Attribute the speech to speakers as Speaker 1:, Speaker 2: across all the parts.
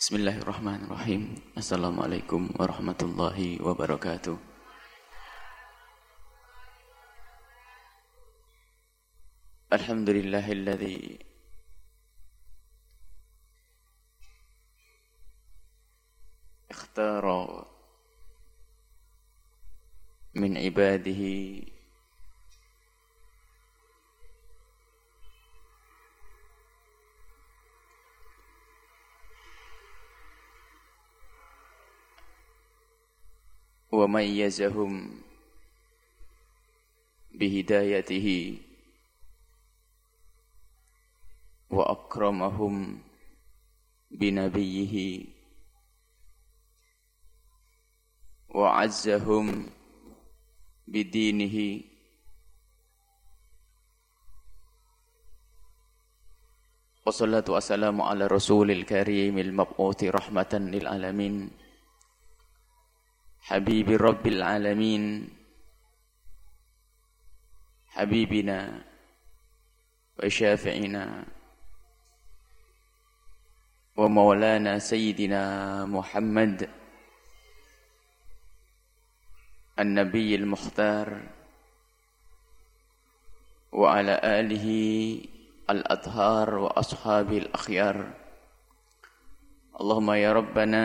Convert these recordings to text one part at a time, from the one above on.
Speaker 1: Bismillahirrahmanirrahim. Assalamualaikum warahmatullahi wabarakatuh. Alhamdulillahilladzi ikhtara min ibadihi وميزهم بهدايته وأكرمهم بنبيه وعزهم بدينه والصلاة والسلام على رسول الكريم المبعوث رحمة للعالمين حبيب رب العالمين حبيبنا وشافعنا ومولانا سيدنا محمد النبي المختار وعلى آله الأطهار وأصحابه الأخيار. اللهم يا ربنا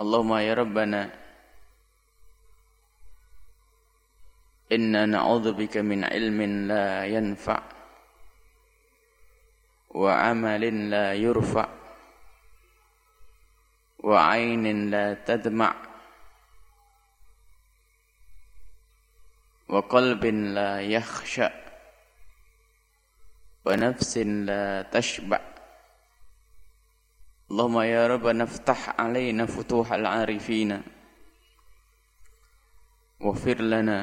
Speaker 1: اللهم يا ربنا إنا نعوذ بك من علم لا ينفع وعمل لا يرفع وعين لا تدمع وقلب لا يخشى ونفس لا تشبع. اللهم يا رب نفتح علينا فتوح العارفين. واغفر لنا.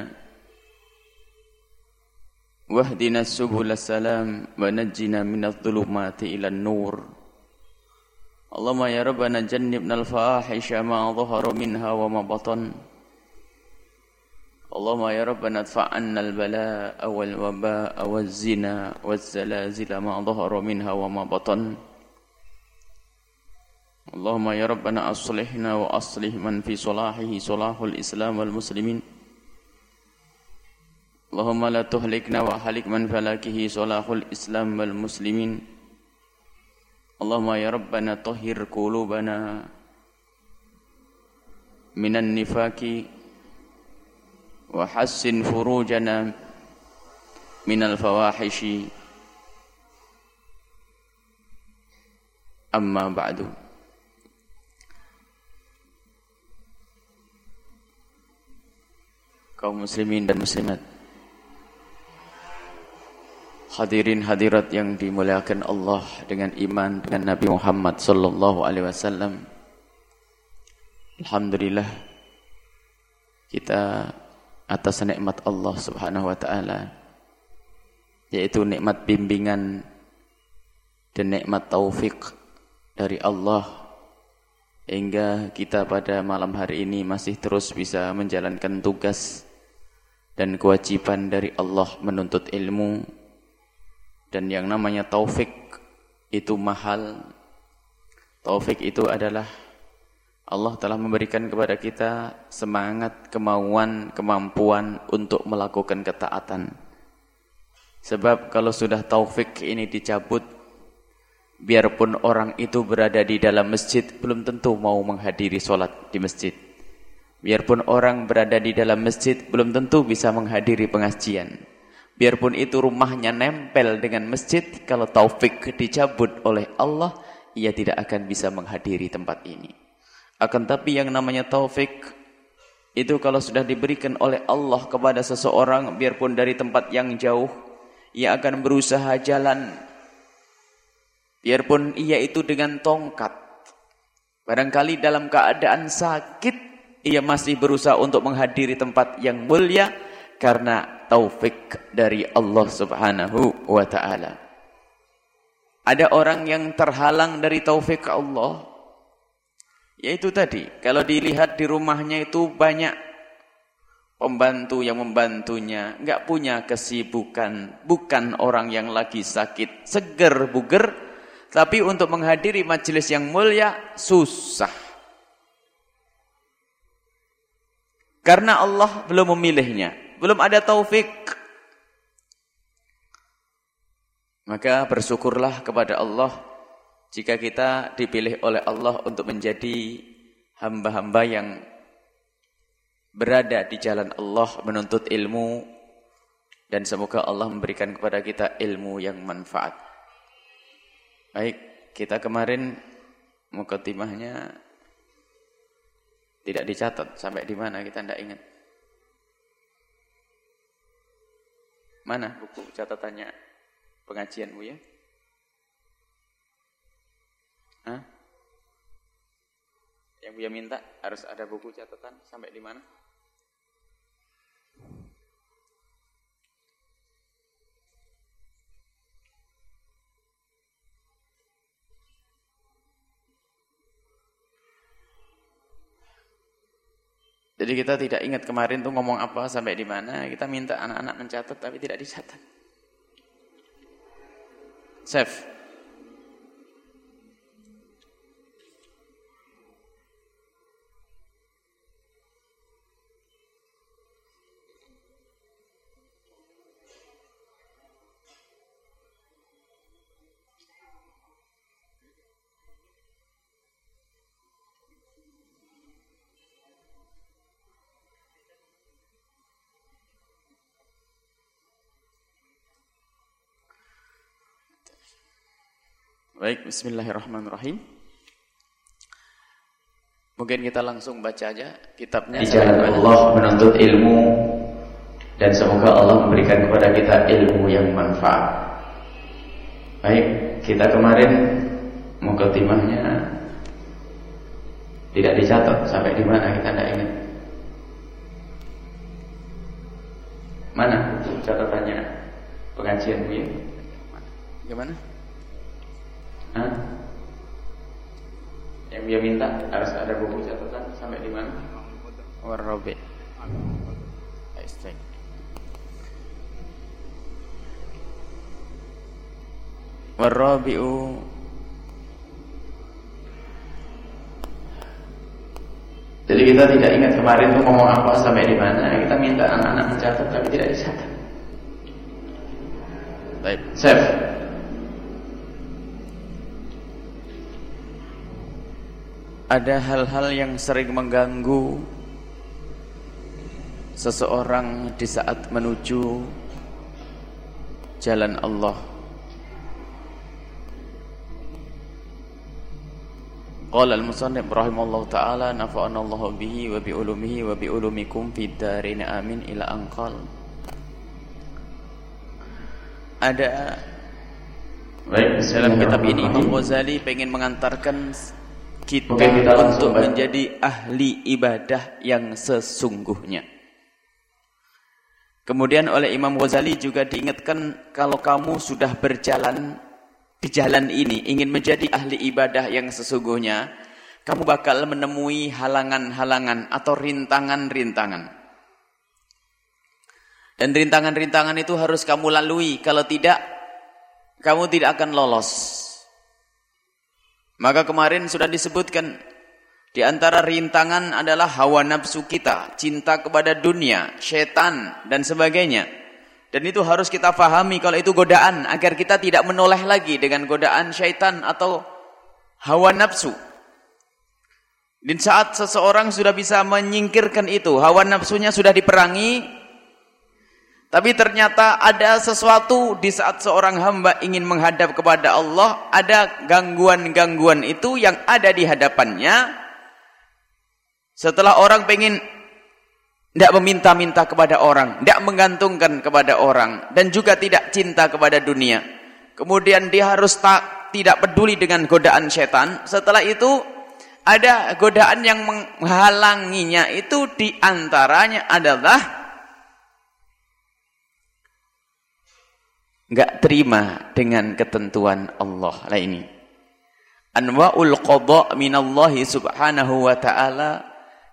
Speaker 1: واهدنا السبل السلام ونجنا من الظلمات إلى النور. اللهم يا ربنا جنبنا الفواحش ما ظهر منها وما بطن. اللهم يا ربنا ادفع عنا البلاء والوباء والزنا والزلازل ما ظهر منها وما بطن. اللهم يا ربنا أصلحنا وأصلح من في صلاحه صلاح الإسلام والمسلمين. اللهم لا تهلكنا وأهلك من فلاكه صلاح الإسلام والمسلمين. اللهم يا ربنا طهر قلوبنا من النفاق وحسن فروجنا من الفواحش. أما بعد. Kaum muslimin dan muslimat. Hadirin hadirat yang dimuliakan Allah dengan iman dengan Nabi Muhammad sallallahu alaihi wasallam. Alhamdulillah kita atas nikmat Allah Subhanahu wa taala yaitu nikmat bimbingan dan nikmat taufik dari Allah hingga kita pada malam hari ini masih terus bisa menjalankan tugas dan kewajiban dari Allah menuntut ilmu dan yang namanya taufik itu mahal taufik itu adalah Allah telah memberikan kepada kita semangat, kemauan, kemampuan untuk melakukan ketaatan. Sebab kalau sudah taufik ini dicabut, biarpun orang itu berada di dalam masjid, belum tentu mau menghadiri solat di masjid. Biarpun orang berada di dalam masjid belum tentu bisa menghadiri pengajian. Biarpun itu rumahnya nempel dengan masjid, kalau taufik dicabut oleh Allah, ia tidak akan bisa menghadiri tempat ini. Akan tapi yang namanya taufik, itu kalau sudah diberikan oleh Allah kepada seseorang, biarpun dari tempat yang jauh, ia akan berusaha jalan. Biarpun ia itu dengan tongkat. Barangkali dalam keadaan sakit, ia masih berusaha untuk menghadiri tempat yang mulia karena taufik dari Allah Subhanahu wa taala. Ada orang yang terhalang dari taufik Allah. Yaitu tadi, kalau dilihat di rumahnya itu banyak pembantu yang membantunya, enggak punya kesibukan, bukan orang yang lagi sakit, seger buger, Tapi untuk menghadiri majelis yang mulia susah. Karena Allah belum memilihnya, belum ada taufik. Maka bersyukurlah kepada Allah jika kita dipilih oleh Allah untuk menjadi hamba-hamba yang berada di jalan Allah menuntut ilmu dan semoga Allah memberikan kepada kita ilmu yang manfaat. Baik, kita kemarin mukadimahnya tidak dicatat sampai di mana kita tidak ingat. Mana buku catatannya pengajian Bu ya? Hah? Yang Buya minta harus ada buku catatan sampai di mana? Jadi kita tidak ingat kemarin tuh ngomong apa sampai di mana. Kita minta anak-anak mencatat tapi tidak dicatat. Save. Baik, bismillahirrahmanirrahim. Mungkin kita langsung baca aja kitabnya.
Speaker 2: Di jalan Allah menuntut ilmu dan semoga Allah memberikan kepada kita ilmu yang manfaat. Baik, kita kemarin mukadimahnya tidak dicatat sampai di mana kita tidak ingat. Mana catatannya pengajian ya?
Speaker 1: Gimana?
Speaker 2: Hah? Yang dia minta harus ada buku catatan sampai di mana?
Speaker 1: Warrobi. Warrobi'u
Speaker 2: Jadi kita tidak ingat kemarin tuh ngomong apa sampai di mana. Kita minta anak-anak mencatat tapi tidak dicatat.
Speaker 1: Baik.
Speaker 2: Save.
Speaker 1: Ada hal-hal yang sering mengganggu seseorang di saat menuju jalan Allah. Qala al-musannif rahimallahu taala nafa'ana Allah bihi wa bi ulumihi wa bi ulumikum fid darin amin ila anqal. Ada Baik, dalam kitab ini Imam Ghazali pengen mengantarkan kita, kita untuk menjadi ahli ibadah yang sesungguhnya. Kemudian oleh Imam Ghazali juga diingatkan kalau kamu sudah berjalan di jalan ini ingin menjadi ahli ibadah yang sesungguhnya, kamu bakal menemui halangan-halangan atau rintangan-rintangan. Dan rintangan-rintangan itu harus kamu lalui, kalau tidak kamu tidak akan lolos. Maka kemarin sudah disebutkan di antara rintangan adalah hawa nafsu kita, cinta kepada dunia, setan dan sebagainya. Dan itu harus kita fahami kalau itu godaan agar kita tidak menoleh lagi dengan godaan syaitan atau hawa nafsu. Dan saat seseorang sudah bisa menyingkirkan itu, hawa nafsunya sudah diperangi, tapi ternyata ada sesuatu di saat seorang hamba ingin menghadap kepada Allah, ada gangguan-gangguan itu yang ada di hadapannya. Setelah orang pengen tidak meminta-minta kepada orang, tidak menggantungkan kepada orang, dan juga tidak cinta kepada dunia. Kemudian dia harus tak, tidak peduli dengan godaan setan. Setelah itu ada godaan yang menghalanginya itu di antaranya adalah enggak terima dengan ketentuan Allah lah ini. Anwa'ul qada minallahi subhanahu wa ta'ala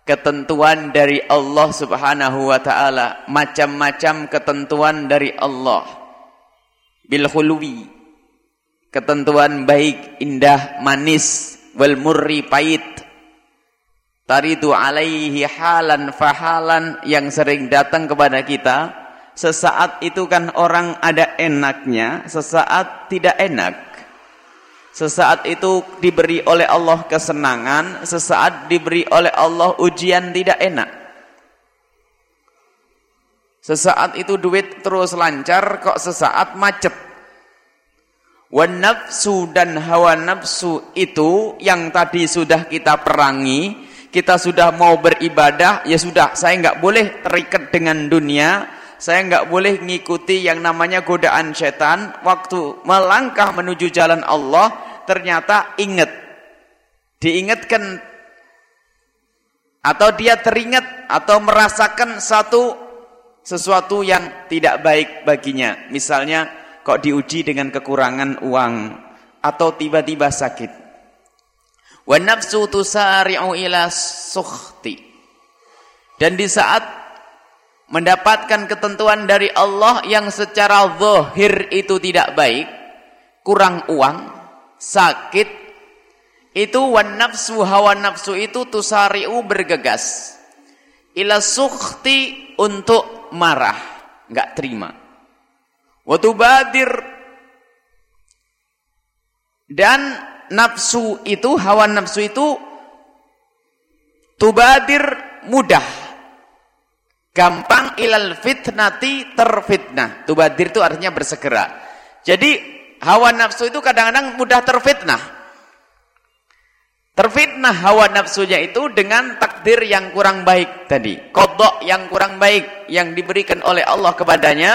Speaker 1: ketentuan dari Allah subhanahu wa ta'ala macam-macam ketentuan dari Allah bil khulwi ketentuan baik, indah, manis, wal murri pahit. Taridu alaihi halan fahalan yang sering datang kepada kita. Sesaat itu kan orang ada enaknya, sesaat tidak enak. Sesaat itu diberi oleh Allah kesenangan, sesaat diberi oleh Allah ujian tidak enak. Sesaat itu duit terus lancar, kok sesaat macet. Wan nafsu dan hawa nafsu itu yang tadi sudah kita perangi, kita sudah mau beribadah, ya sudah, saya enggak boleh terikat dengan dunia, saya enggak boleh mengikuti yang namanya godaan setan. Waktu melangkah menuju jalan Allah, ternyata ingat, diingatkan atau dia teringat atau merasakan satu sesuatu yang tidak baik baginya. Misalnya kok diuji dengan kekurangan uang atau tiba-tiba sakit. Wa nafsu tusari'u ila sukhti. Dan di saat mendapatkan ketentuan dari Allah yang secara zahir itu tidak baik, kurang uang, sakit, itu wan nafsu hawa nafsu itu tusari'u bergegas ila sukhti untuk marah, enggak terima. Watubadir dan nafsu itu, hawa nafsu itu tubadir mudah. Gampang ilal fitnati terfitnah. Tubadir itu artinya bersegera. Jadi hawa nafsu itu kadang-kadang mudah terfitnah. Terfitnah hawa nafsunya itu dengan takdir yang kurang baik tadi. Kodok yang kurang baik yang diberikan oleh Allah kepadanya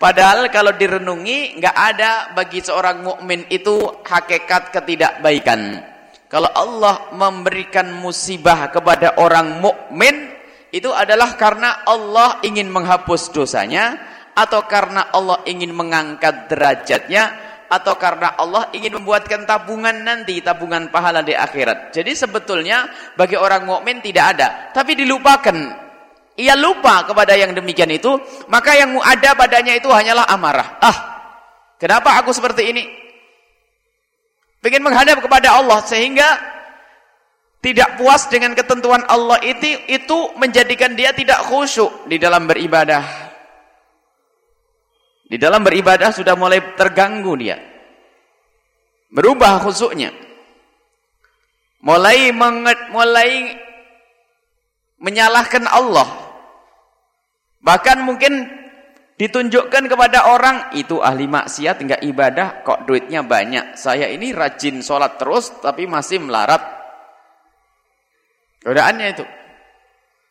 Speaker 1: Padahal kalau direnungi nggak ada bagi seorang mukmin itu hakikat ketidakbaikan. Kalau Allah memberikan musibah kepada orang mukmin itu adalah karena Allah ingin menghapus dosanya atau karena Allah ingin mengangkat derajatnya atau karena Allah ingin membuatkan tabungan nanti tabungan pahala di akhirat. Jadi sebetulnya bagi orang mukmin tidak ada, tapi dilupakan ia lupa kepada yang demikian itu, maka yang ada padanya itu hanyalah amarah. Ah, kenapa aku seperti ini? Pengen menghadap kepada Allah sehingga tidak puas dengan ketentuan Allah itu itu menjadikan dia tidak khusyuk di dalam beribadah. Di dalam beribadah sudah mulai terganggu dia. Berubah khusyuknya. Mulai menget, mulai menyalahkan Allah Bahkan mungkin ditunjukkan kepada orang itu ahli maksiat enggak ibadah kok duitnya banyak. Saya ini rajin sholat terus tapi masih melarat. Godaannya itu.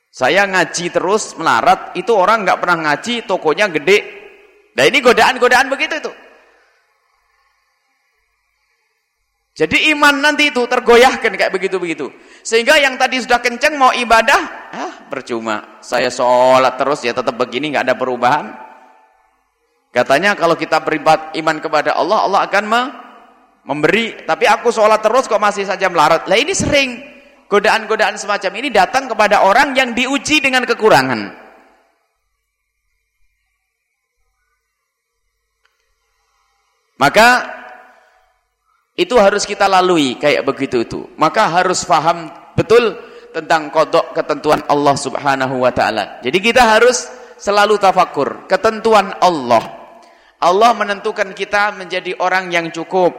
Speaker 1: Saya ngaji terus melarat, itu orang enggak pernah ngaji, tokonya gede. Nah ini godaan-godaan begitu itu. Jadi iman nanti itu tergoyahkan kayak begitu-begitu. Sehingga yang tadi sudah kenceng mau ibadah, ah percuma. Saya sholat terus ya tetap begini nggak ada perubahan. Katanya kalau kita beribadah iman kepada Allah, Allah akan me memberi. Tapi aku sholat terus kok masih saja melarat. Lah ini sering godaan-godaan semacam ini datang kepada orang yang diuji dengan kekurangan. Maka itu harus kita lalui kayak begitu itu. Maka harus paham betul tentang kodok ketentuan Allah subhanahu wa ta'ala. Jadi kita harus selalu tafakur. Ketentuan Allah. Allah menentukan kita menjadi orang yang cukup.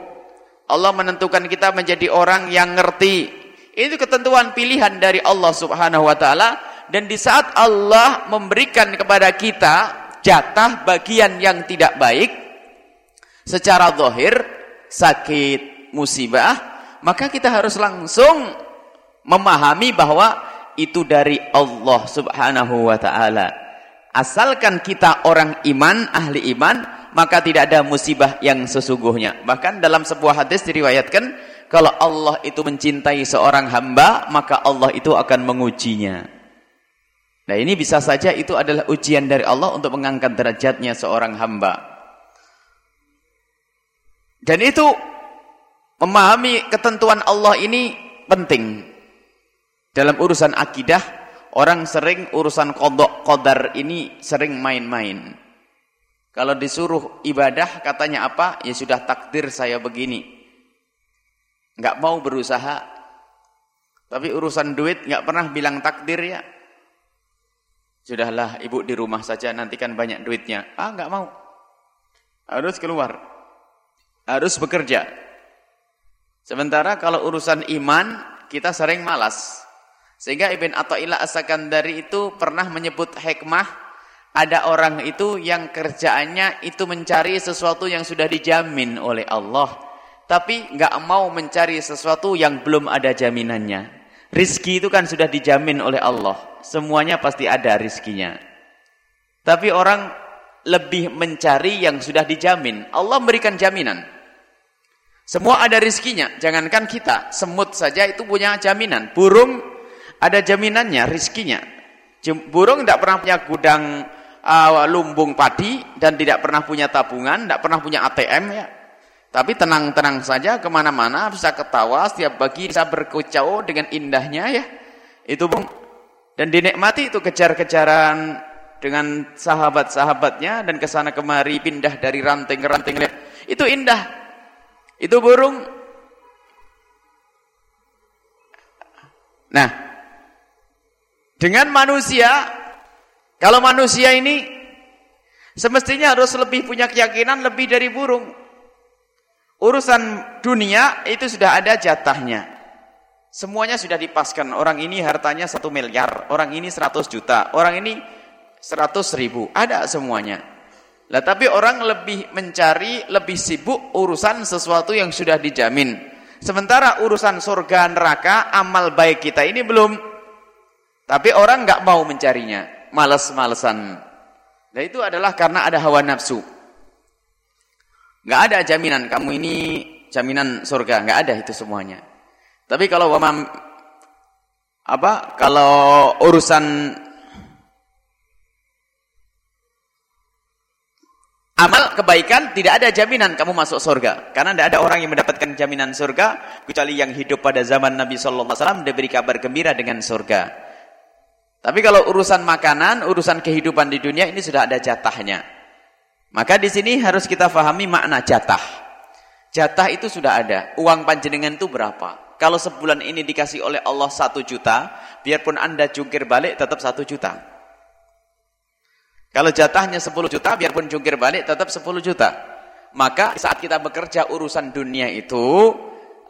Speaker 1: Allah menentukan kita menjadi orang yang ngerti. Itu ketentuan pilihan dari Allah subhanahu wa ta'ala. Dan di saat Allah memberikan kepada kita jatah bagian yang tidak baik. Secara zahir sakit, musibah, maka kita harus langsung memahami bahwa itu dari Allah Subhanahu wa taala. Asalkan kita orang iman, ahli iman, maka tidak ada musibah yang sesungguhnya. Bahkan dalam sebuah hadis diriwayatkan, kalau Allah itu mencintai seorang hamba, maka Allah itu akan mengujinya. Nah ini bisa saja itu adalah ujian dari Allah untuk mengangkat derajatnya seorang hamba. Dan itu memahami ketentuan Allah ini penting. Dalam urusan akidah, orang sering urusan kodok kodar ini sering main-main.
Speaker 3: Kalau disuruh ibadah katanya apa? Ya sudah takdir saya begini. Enggak mau berusaha. Tapi urusan duit enggak pernah bilang takdir ya. Sudahlah ibu di rumah saja nanti kan banyak duitnya. Ah enggak mau. Harus keluar. Harus bekerja. Sementara kalau urusan iman kita sering malas. Sehingga Ibn Atta'illah As-Sakandari itu pernah menyebut hikmah ada orang itu yang kerjaannya itu mencari sesuatu yang sudah dijamin oleh Allah. Tapi nggak mau mencari sesuatu yang belum ada jaminannya. Rizki itu kan sudah dijamin oleh Allah. Semuanya pasti ada rizkinya. Tapi orang lebih mencari yang sudah dijamin. Allah memberikan jaminan. Semua ada rizkinya. Jangankan kita. Semut saja itu punya jaminan. Burung ada jaminannya, rizkinya. Burung tidak pernah punya gudang uh, lumbung padi dan tidak pernah punya tabungan, tidak pernah punya ATM ya. Tapi tenang-tenang saja ke mana-mana bisa ketawa setiap pagi bisa berkicau dengan indahnya ya. Itu bung. Dan dinikmati itu kejar-kejaran dengan sahabat-sahabatnya dan ke sana kemari pindah dari ranting ke ranting. Itu indah. Itu burung. Nah, dengan manusia kalau manusia ini semestinya harus lebih punya keyakinan lebih dari burung. Urusan dunia itu sudah ada jatahnya. Semuanya sudah dipaskan. Orang ini hartanya satu miliar, orang ini seratus juta, orang ini seratus ribu. Ada semuanya. Lah tapi orang lebih mencari, lebih sibuk urusan sesuatu yang sudah dijamin. Sementara urusan surga neraka, amal baik kita ini belum. Tapi orang nggak mau mencarinya males-malesan. Nah itu adalah karena ada hawa nafsu. Nggak ada jaminan kamu ini jaminan surga, nggak ada itu semuanya. Tapi kalau wamam apa? Kalau urusan amal kebaikan tidak ada jaminan kamu masuk surga karena tidak ada orang yang mendapatkan jaminan surga kecuali yang hidup pada zaman Nabi sallallahu alaihi wasallam diberi kabar gembira dengan surga. Tapi kalau urusan makanan, urusan kehidupan di dunia ini sudah ada jatahnya. Maka di sini harus kita fahami makna jatah. Jatah itu sudah ada. Uang panjenengan itu berapa? Kalau sebulan ini dikasih oleh Allah satu juta, biarpun anda jungkir balik tetap satu juta. Kalau jatahnya sepuluh juta, biarpun jungkir balik tetap sepuluh juta. Maka saat kita bekerja urusan dunia itu,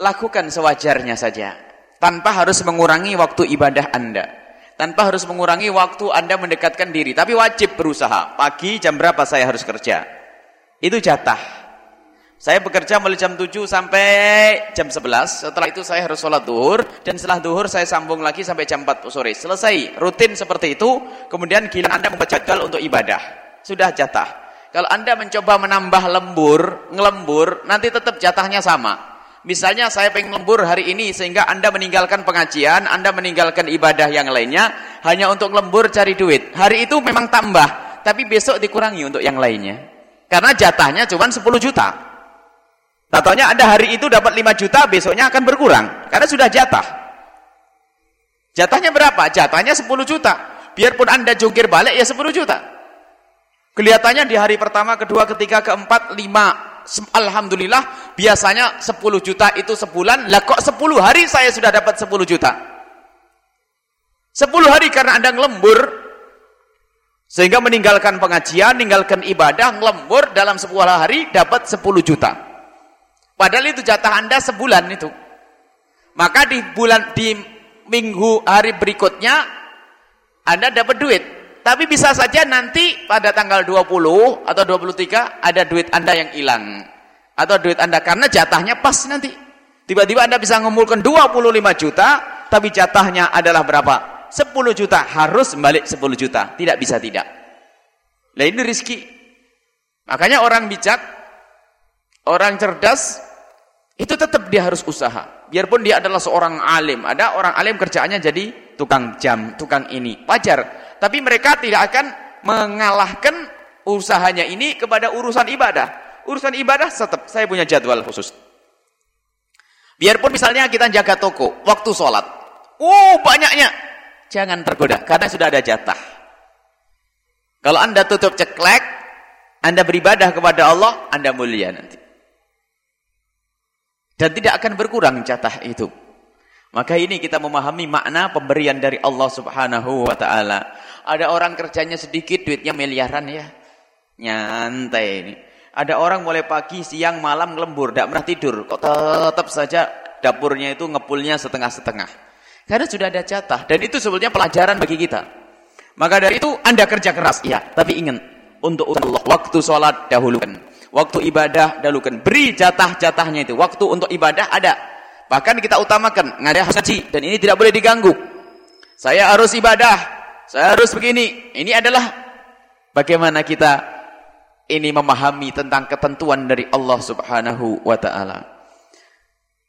Speaker 3: lakukan sewajarnya saja. Tanpa harus mengurangi waktu ibadah anda tanpa harus mengurangi waktu Anda mendekatkan diri. Tapi wajib berusaha. Pagi jam berapa saya harus kerja? Itu jatah. Saya bekerja mulai jam 7 sampai jam 11. Setelah itu saya harus sholat duhur. Dan setelah duhur saya sambung lagi sampai jam 4 sore. Selesai. Rutin seperti itu. Kemudian gila Anda membuat jadwal untuk ibadah. Sudah jatah. Kalau Anda mencoba menambah lembur, ngelembur, nanti tetap jatahnya sama. Misalnya saya pengen lembur hari ini sehingga Anda meninggalkan pengajian, Anda meninggalkan ibadah yang lainnya hanya untuk lembur cari duit. Hari itu memang tambah, tapi besok dikurangi untuk yang lainnya. Karena jatahnya cuma 10 juta. Tatonya Anda hari itu dapat 5 juta, besoknya akan berkurang. Karena sudah jatah. Jatahnya berapa? Jatahnya 10 juta. Biarpun Anda jungkir balik ya 10 juta. Kelihatannya di hari pertama, kedua, ketiga, keempat, lima Alhamdulillah biasanya 10 juta itu sebulan. Lah kok 10 hari saya sudah dapat 10 juta? 10 hari karena anda ngelembur sehingga meninggalkan pengajian meninggalkan ibadah ngelembur dalam 10 hari dapat 10 juta. Padahal itu jatah anda sebulan itu. Maka di bulan di minggu hari berikutnya anda dapat duit tapi bisa saja nanti pada tanggal 20 atau 23 ada duit Anda yang hilang. Atau duit Anda karena jatahnya pas nanti. Tiba-tiba Anda bisa mengumpulkan 25 juta, tapi jatahnya adalah berapa? 10 juta. Harus balik 10 juta. Tidak bisa tidak. Nah ini rizki. Makanya orang bijak, orang cerdas, itu tetap dia harus usaha. Biarpun dia adalah seorang alim. Ada orang alim kerjaannya jadi tukang jam, tukang ini. Wajar. Tapi mereka tidak akan mengalahkan usahanya ini kepada urusan ibadah. Urusan ibadah tetap saya punya jadwal khusus. Biarpun misalnya kita jaga toko, waktu sholat. Oh banyaknya. Jangan tergoda, karena sudah ada jatah. Kalau anda tutup ceklek,
Speaker 2: Anda beribadah kepada Allah, Anda mulia nanti. Dan tidak akan berkurang jatah itu. Maka ini kita memahami makna pemberian dari Allah subhanahu wa ta'ala. Ada orang kerjanya sedikit, duitnya miliaran ya. Nyantai ini. Ada orang mulai pagi, siang, malam lembur, tidak pernah tidur. Kok tetap saja dapurnya itu ngepulnya setengah-setengah. Karena sudah ada jatah. Dan itu sebetulnya pelajaran bagi kita. Maka dari itu Anda kerja keras. Ya, tapi ingat. Untuk Allah. Waktu sholat dahulukan. Waktu ibadah dahulukan. Beri jatah-jatahnya itu. Waktu untuk ibadah ada. Bahkan kita utamakan ngada haji dan ini tidak boleh diganggu. Saya harus ibadah, saya harus begini. Ini adalah bagaimana kita ini memahami tentang ketentuan dari Allah Subhanahu wa taala.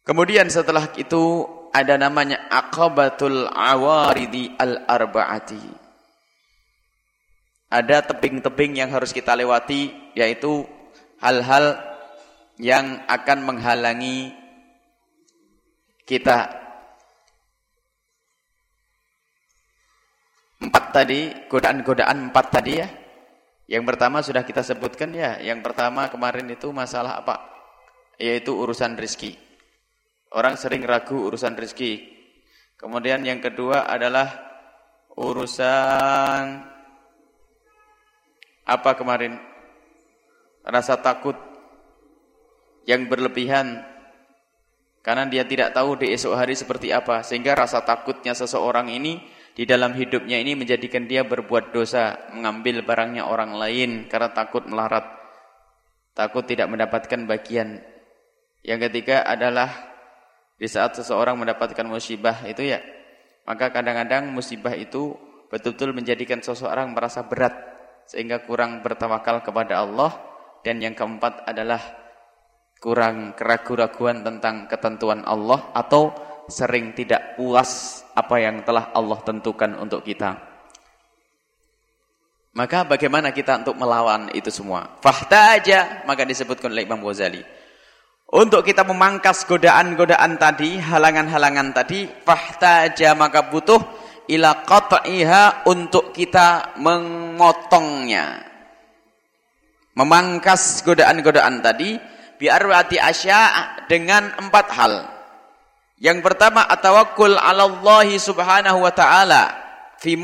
Speaker 2: Kemudian setelah itu ada namanya aqabatul awaridi al-arba'ati. Ada tebing-tebing yang harus kita lewati yaitu hal-hal yang akan menghalangi kita empat tadi, godaan-godaan empat tadi ya. Yang pertama sudah kita sebutkan ya, yang pertama kemarin itu masalah apa? Yaitu urusan rizki. Orang sering ragu urusan rizki. Kemudian yang kedua adalah urusan apa kemarin? Rasa takut yang berlebihan karena dia tidak tahu di esok hari seperti apa. Sehingga rasa takutnya seseorang ini di dalam hidupnya ini menjadikan dia berbuat dosa. Mengambil barangnya orang lain karena takut melarat. Takut tidak mendapatkan bagian. Yang ketiga adalah di saat seseorang mendapatkan musibah itu ya. Maka kadang-kadang musibah itu betul-betul menjadikan seseorang merasa berat. Sehingga kurang bertawakal kepada Allah. Dan yang keempat adalah kurang keraguan-raguan tentang ketentuan Allah atau sering tidak puas apa yang telah Allah tentukan untuk kita. Maka bagaimana kita untuk melawan itu semua? Fahtaja, maka disebutkan oleh Imam Ghazali. Untuk kita memangkas godaan-godaan tadi, halangan-halangan tadi, fahtaja maka butuh ila qat'iha untuk kita memotongnya. Memangkas godaan-godaan tadi bi'arwati asya' dengan empat hal. Yang pertama atawakkul 'ala Allah Subhanahu wa taala fi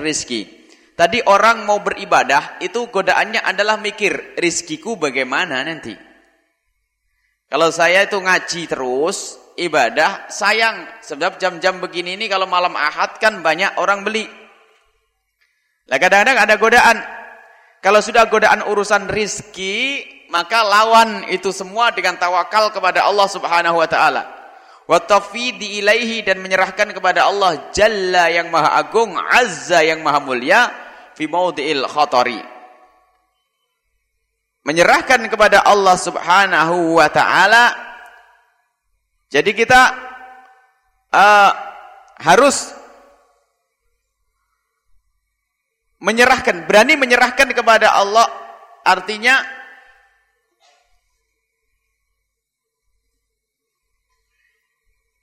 Speaker 2: rizki. Tadi orang mau beribadah itu godaannya adalah mikir rizkiku bagaimana nanti. Kalau saya itu ngaji terus, ibadah, sayang. Sebab jam-jam begini ini kalau malam ahad kan banyak orang beli. Lah kadang-kadang ada godaan. Kalau sudah godaan urusan rizki, maka lawan itu semua dengan tawakal kepada Allah Subhanahu wa taala. Wa tafidi ilaihi dan menyerahkan kepada Allah Jalla yang Maha Agung, Azza yang Maha Mulia fi maudhi'il khatari. Menyerahkan kepada Allah Subhanahu wa taala jadi kita uh, harus menyerahkan, berani menyerahkan kepada Allah artinya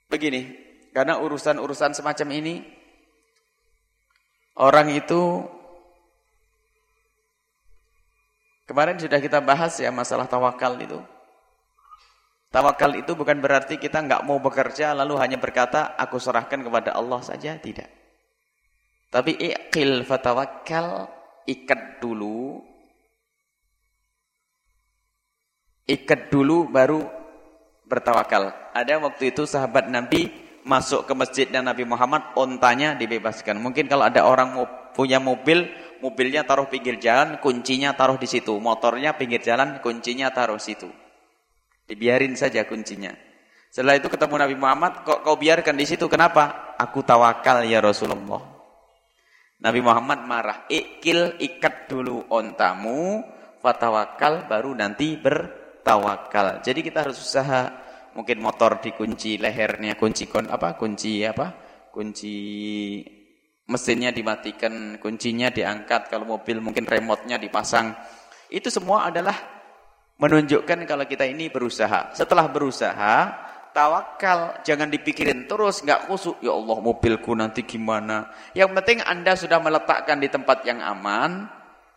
Speaker 2: Begini, karena urusan-urusan semacam ini orang itu kemarin sudah kita bahas ya masalah tawakal itu. Tawakal itu bukan berarti kita nggak mau bekerja lalu hanya berkata aku serahkan kepada Allah saja, tidak. Tapi iqil fatawakal, ikat dulu. Ikat dulu baru bertawakal. Ada waktu itu sahabat Nabi masuk ke masjid dan Nabi Muhammad, ontanya dibebaskan. Mungkin kalau ada orang punya mobil, mobilnya taruh pinggir jalan, kuncinya taruh di situ. Motornya pinggir jalan, kuncinya taruh situ. Dibiarin saja kuncinya. Setelah itu ketemu Nabi Muhammad, kok kau biarkan di situ? Kenapa? Aku tawakal ya Rasulullah. Nabi Muhammad marah, ikil ikat dulu ontamu, fatawakal baru nanti ber tawakal. Jadi kita harus usaha mungkin motor dikunci lehernya, kunci kon apa? Kunci apa? Kunci mesinnya dimatikan, kuncinya diangkat. Kalau mobil mungkin remote-nya dipasang. Itu semua adalah menunjukkan kalau kita ini berusaha. Setelah berusaha, tawakal, jangan dipikirin terus nggak khusuk. Ya Allah, mobilku nanti gimana? Yang penting Anda sudah meletakkan di tempat yang aman,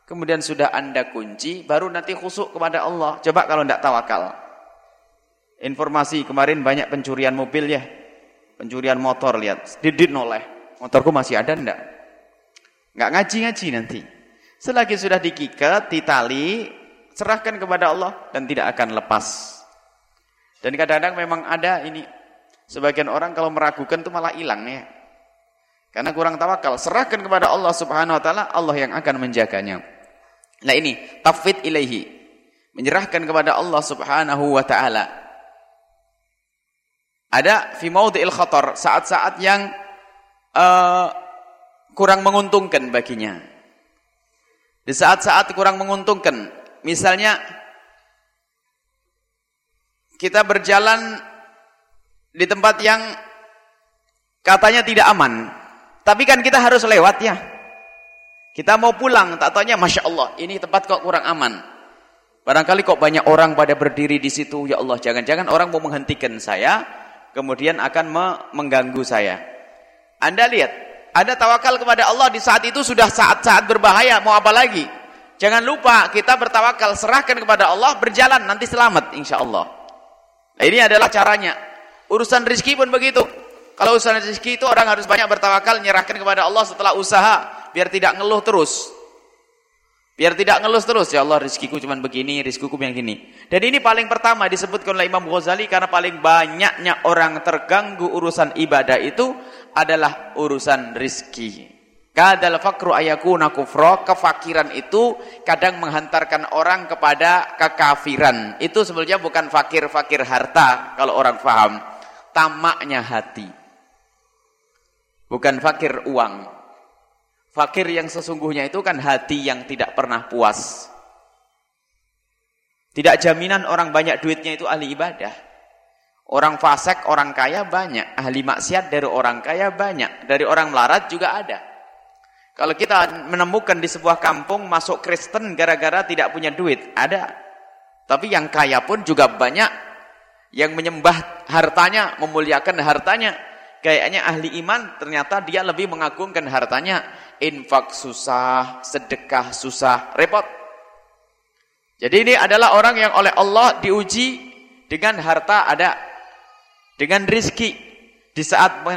Speaker 2: kemudian sudah Anda kunci, baru nanti khusuk kepada Allah. Coba kalau tidak tawakal. Informasi kemarin banyak pencurian mobil ya. Pencurian motor, lihat. Didit noleh. Motorku masih ada enggak? Enggak ngaji-ngaji nanti. Selagi sudah dikikat, ditali, serahkan kepada Allah dan tidak akan lepas. Dan kadang-kadang memang ada ini sebagian orang kalau meragukan itu malah hilang ya. Karena kurang tawakal, serahkan kepada Allah Subhanahu wa taala, Allah yang akan menjaganya. Nah ini tafwid ilaihi. Menyerahkan kepada Allah Subhanahu wa taala. Ada fi maudhi'il khatar, saat-saat yang uh, kurang menguntungkan baginya. Di saat-saat kurang menguntungkan, misalnya kita berjalan di tempat yang katanya tidak aman. Tapi kan kita harus lewat ya. Kita mau pulang, tak tanya Masya Allah, ini tempat kok kurang aman. Barangkali kok banyak orang pada berdiri di situ, ya Allah, jangan-jangan orang mau menghentikan saya, kemudian akan mengganggu saya. Anda lihat, Anda tawakal kepada Allah di saat itu sudah saat-saat berbahaya, mau apa lagi? Jangan lupa kita bertawakal, serahkan kepada Allah, berjalan, nanti selamat insya Allah. Nah, ini adalah caranya. Urusan rizki pun begitu. Kalau urusan rezeki itu orang harus banyak bertawakal, menyerahkan kepada Allah setelah usaha, biar tidak ngeluh terus. Biar tidak ngeluh terus, ya Allah rezekiku cuma begini, rezekiku yang gini. Dan ini paling pertama disebutkan oleh Imam Ghazali karena paling banyaknya orang terganggu urusan ibadah itu adalah urusan rizki. Kadal fakru ayakuna kufro, kefakiran itu kadang menghantarkan orang kepada kekafiran. Itu sebenarnya bukan fakir-fakir harta kalau orang faham. Tamaknya hati. Bukan fakir uang. Fakir yang sesungguhnya itu kan hati yang tidak pernah puas. Tidak jaminan orang banyak duitnya itu ahli ibadah. Orang fasek, orang kaya banyak. Ahli maksiat dari orang kaya banyak. Dari orang melarat juga ada. Kalau kita menemukan di sebuah kampung masuk Kristen gara-gara tidak punya duit, ada. Tapi yang kaya pun juga banyak yang menyembah hartanya, memuliakan hartanya kayaknya ahli iman ternyata dia lebih mengagungkan hartanya infak susah sedekah susah. Repot. Jadi ini adalah orang yang oleh Allah diuji dengan harta ada dengan rizki. Di saat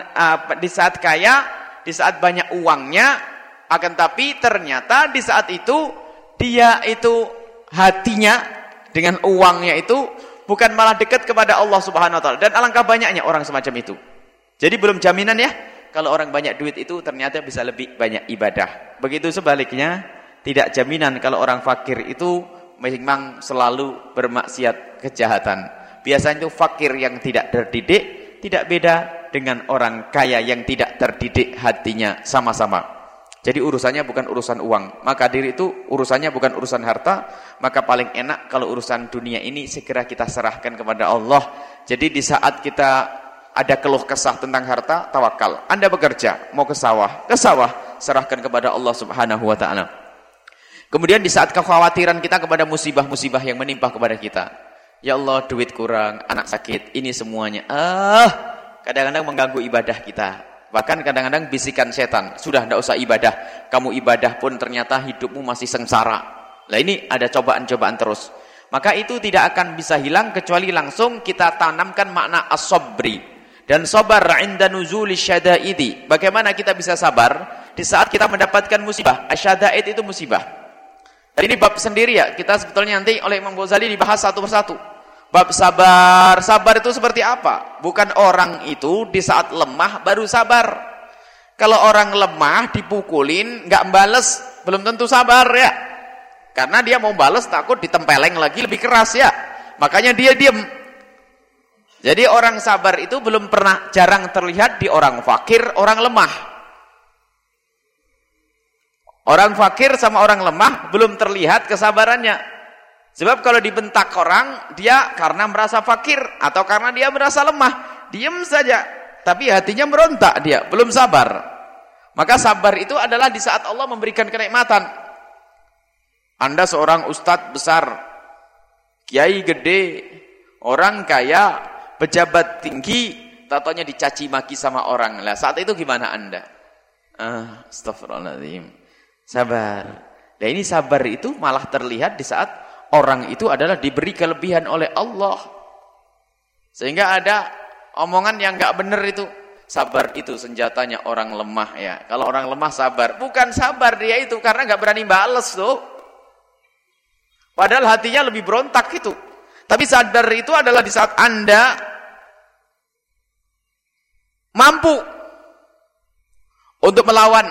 Speaker 2: di saat kaya di saat banyak uangnya akan tapi ternyata di saat itu dia itu hatinya dengan uangnya itu bukan malah dekat kepada Allah Subhanahu wa taala. Dan alangkah banyaknya orang semacam itu. Jadi belum jaminan ya, kalau orang banyak duit itu ternyata bisa lebih banyak ibadah. Begitu sebaliknya, tidak jaminan kalau orang fakir itu memang selalu bermaksiat kejahatan. Biasanya itu fakir yang tidak terdidik, tidak beda dengan orang kaya yang tidak terdidik hatinya sama-sama. Jadi urusannya bukan urusan uang. Maka diri itu urusannya bukan urusan harta. Maka paling enak kalau urusan dunia ini segera kita serahkan kepada Allah. Jadi di saat kita ada keluh kesah tentang harta, tawakal. Anda bekerja, mau ke sawah, ke sawah, serahkan kepada Allah Subhanahu wa taala. Kemudian di saat kekhawatiran kita kepada musibah-musibah yang menimpa kepada kita. Ya Allah, duit kurang, anak sakit, ini semuanya. Ah, kadang-kadang mengganggu ibadah kita. Bahkan kadang-kadang bisikan setan, sudah tidak usah ibadah. Kamu ibadah pun ternyata hidupmu masih sengsara. Lah ini ada cobaan-cobaan terus. Maka itu tidak akan bisa hilang kecuali langsung kita tanamkan makna as-sabri. Dan sabar inda nuzuli syada'idi. Bagaimana kita bisa sabar di saat kita mendapatkan musibah? Asyada'id itu musibah. Dan ini bab sendiri ya. Kita sebetulnya nanti oleh Imam Ghazali dibahas satu persatu. Bab sabar. Sabar itu seperti apa? Bukan orang itu di saat lemah baru sabar. Kalau orang lemah dipukulin, nggak bales, belum tentu sabar ya. Karena dia mau bales takut ditempeleng lagi lebih keras ya. Makanya dia diam jadi orang sabar itu belum pernah jarang terlihat di orang fakir, orang lemah. Orang fakir sama orang lemah belum terlihat kesabarannya. Sebab kalau dibentak orang, dia karena merasa fakir atau karena dia merasa lemah, diam saja. Tapi hatinya merontak dia, belum sabar. Maka sabar itu adalah di saat Allah memberikan kenikmatan. Anda seorang ustadz besar, kiai gede, orang kaya, pejabat tinggi, tatanya dicaci maki sama orang. Lah saat itu gimana Anda? Ah, astagfirullahaladzim. Sabar. Dan ini sabar itu malah terlihat di saat orang itu adalah diberi kelebihan oleh Allah. Sehingga ada omongan yang nggak benar itu. Sabar itu senjatanya orang lemah ya. Kalau orang lemah sabar. Bukan sabar dia itu karena nggak berani bales tuh. Padahal hatinya lebih berontak itu. Tapi sadar itu adalah di saat Anda mampu untuk melawan,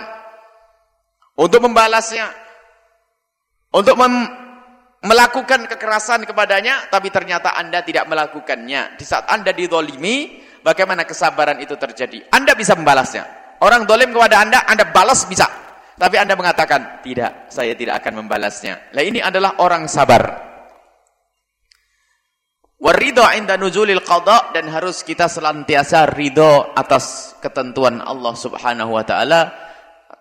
Speaker 2: untuk membalasnya, untuk mem melakukan kekerasan kepadanya, tapi ternyata Anda tidak melakukannya. Di saat Anda didolimi, bagaimana kesabaran itu terjadi? Anda bisa membalasnya. Orang dolim kepada Anda, Anda balas bisa. Tapi Anda mengatakan, tidak, saya tidak akan membalasnya. Nah ini adalah orang sabar. Warido inda nuzulil qada dan harus kita selantiasa ridho atas ketentuan Allah Subhanahu wa taala.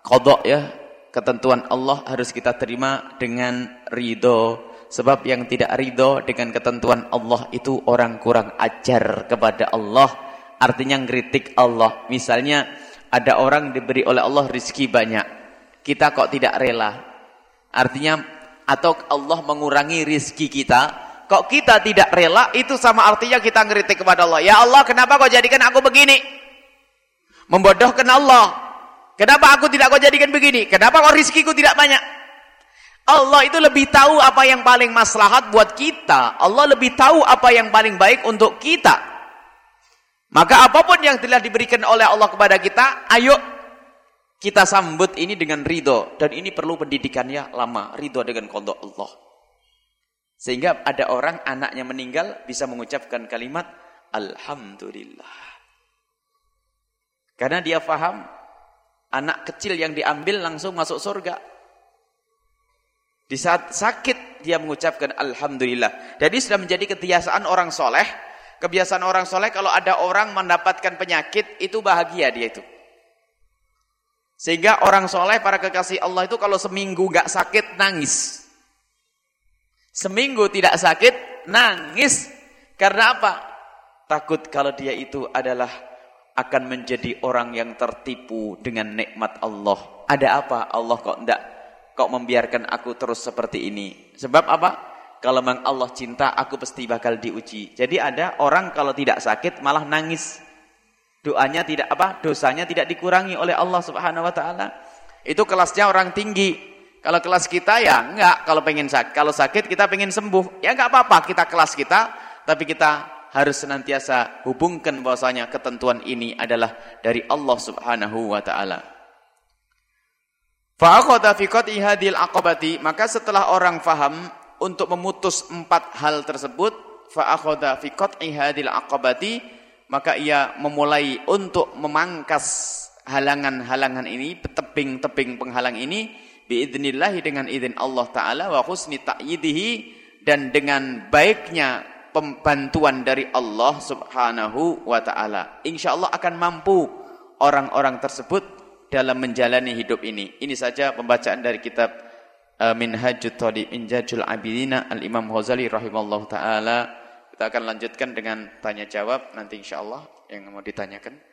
Speaker 2: Qada ya, ketentuan Allah harus kita terima dengan ridho. Sebab yang tidak ridho dengan ketentuan Allah itu orang kurang ajar kepada Allah. Artinya ngeritik Allah. Misalnya ada orang diberi oleh Allah rizki banyak. Kita kok tidak rela. Artinya atau Allah mengurangi rizki kita Kok kita tidak rela, itu sama artinya kita ngeritik kepada Allah. Ya Allah, kenapa kau jadikan aku begini? Membodohkan Allah. Kenapa aku tidak kau jadikan begini? Kenapa kau rizkiku tidak banyak? Allah itu lebih tahu apa yang paling maslahat buat kita. Allah lebih tahu apa yang paling baik untuk kita. Maka apa pun yang telah diberikan oleh Allah kepada kita, ayo kita sambut ini dengan ridho. Dan ini perlu pendidikannya lama. Ridho dengan kodok Allah. Sehingga ada orang anaknya meninggal bisa mengucapkan kalimat Alhamdulillah. Karena dia faham anak kecil yang diambil langsung masuk surga. Di saat sakit dia mengucapkan Alhamdulillah. Jadi sudah menjadi kebiasaan orang soleh. Kebiasaan orang soleh kalau ada orang mendapatkan penyakit itu bahagia dia itu. Sehingga orang soleh para kekasih Allah itu kalau seminggu gak sakit nangis. Seminggu tidak sakit, nangis. Karena apa? Takut kalau dia itu adalah akan menjadi orang yang tertipu dengan nikmat Allah. Ada apa? Allah kok enggak kok membiarkan aku terus seperti ini? Sebab apa? Kalau memang Allah cinta, aku pasti bakal diuji. Jadi ada orang kalau tidak sakit malah nangis. Doanya tidak apa? Dosanya tidak dikurangi oleh Allah Subhanahu wa taala. Itu kelasnya orang tinggi. Kalau kelas kita ya enggak, kalau pengen sakit, kalau sakit kita pengen sembuh, ya enggak apa-apa, kita kelas kita, tapi kita harus senantiasa hubungkan bahwasanya ketentuan ini adalah dari Allah Subhanahu wa taala. Fa'akhadha fi qat'i aqabati, maka setelah orang faham untuk memutus empat hal tersebut, fa'akhadha fi qat'i aqabati, maka ia memulai untuk memangkas halangan-halangan ini, tebing-tebing penghalang ini biidznillah dengan izin Allah taala wa husni ta'yidihi dan dengan baiknya pembantuan dari Allah Subhanahu wa taala. Insyaallah akan mampu orang-orang tersebut dalam menjalani hidup ini. Ini saja pembacaan dari kitab uh, Minhajut Talib Injajul Abidina Al-Imam Ghazali rahimallahu taala. Kita akan lanjutkan dengan tanya jawab nanti insyaallah yang mau ditanyakan.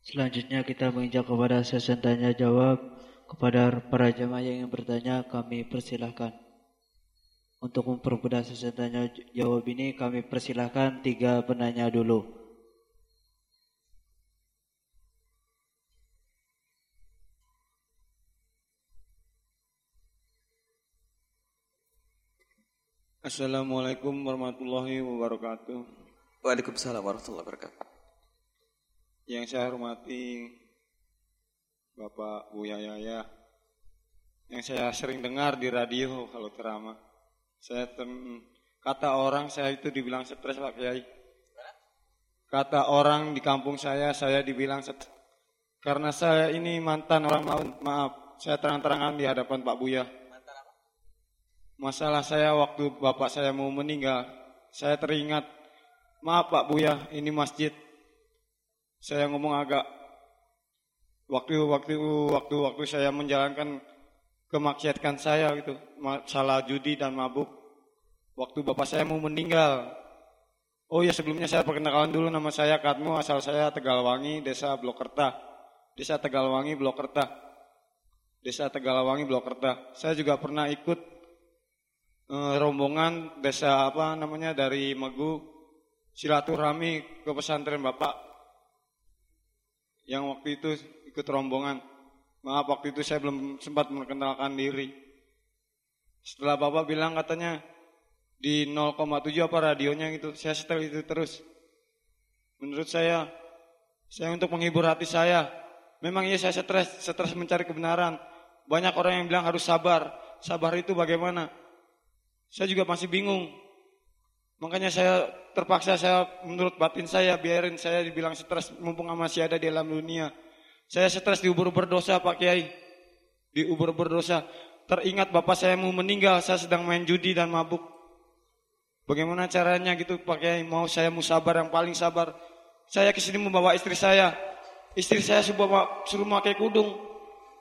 Speaker 4: Selanjutnya kita menginjak kepada sesi tanya jawab kepada para jemaah yang ingin bertanya kami persilahkan. Untuk mempermudah sesi tanya jawab ini kami persilahkan tiga penanya dulu.
Speaker 5: Assalamualaikum warahmatullahi wabarakatuh.
Speaker 2: Waalaikumsalam warahmatullahi wabarakatuh.
Speaker 5: Yang saya hormati Bapak Buya Yaya yang saya sering dengar di radio kalau ceramah. Saya ten, kata orang saya itu dibilang stres Pak Kiai. Kata orang di kampung saya saya dibilang stres. Karena saya ini mantan orang lain, maaf, saya terang-terangan di hadapan Pak Buya. Masalah saya waktu bapak saya mau meninggal, saya teringat, maaf Pak Buya, ini masjid saya ngomong agak waktu waktu waktu waktu saya menjalankan kemaksiatan saya gitu. Salah judi dan mabuk. Waktu bapak saya mau meninggal. Oh ya sebelumnya saya perkenalkan dulu nama saya Katmu asal saya Tegalwangi desa Blokerta. Desa Tegalwangi Blokerta. Desa Tegalawangi Blok Kerta. Saya juga pernah ikut eh, rombongan desa apa namanya dari Megu. Silaturahmi ke pesantren Bapak. Yang waktu itu ikut rombongan. Maaf waktu itu saya belum sempat mengenalkan diri. Setelah Bapak bilang katanya di 0,7 apa radionya gitu, saya setel itu terus. Menurut saya, saya untuk menghibur hati saya, memang iya saya stres, stres mencari kebenaran. Banyak orang yang bilang harus sabar. Sabar itu bagaimana? Saya juga masih bingung. Makanya saya terpaksa saya menurut batin saya biarin saya dibilang stres mumpung masih ada di dalam dunia. Saya stres diubur berdosa Pak Kiai. Diubur berdosa. Teringat bapak saya mau meninggal, saya sedang main judi dan mabuk. Bagaimana caranya gitu Pak Kiai? Mau saya musabar yang paling sabar. Saya ke sini membawa istri saya. Istri saya suruh, suruh memakai kudung.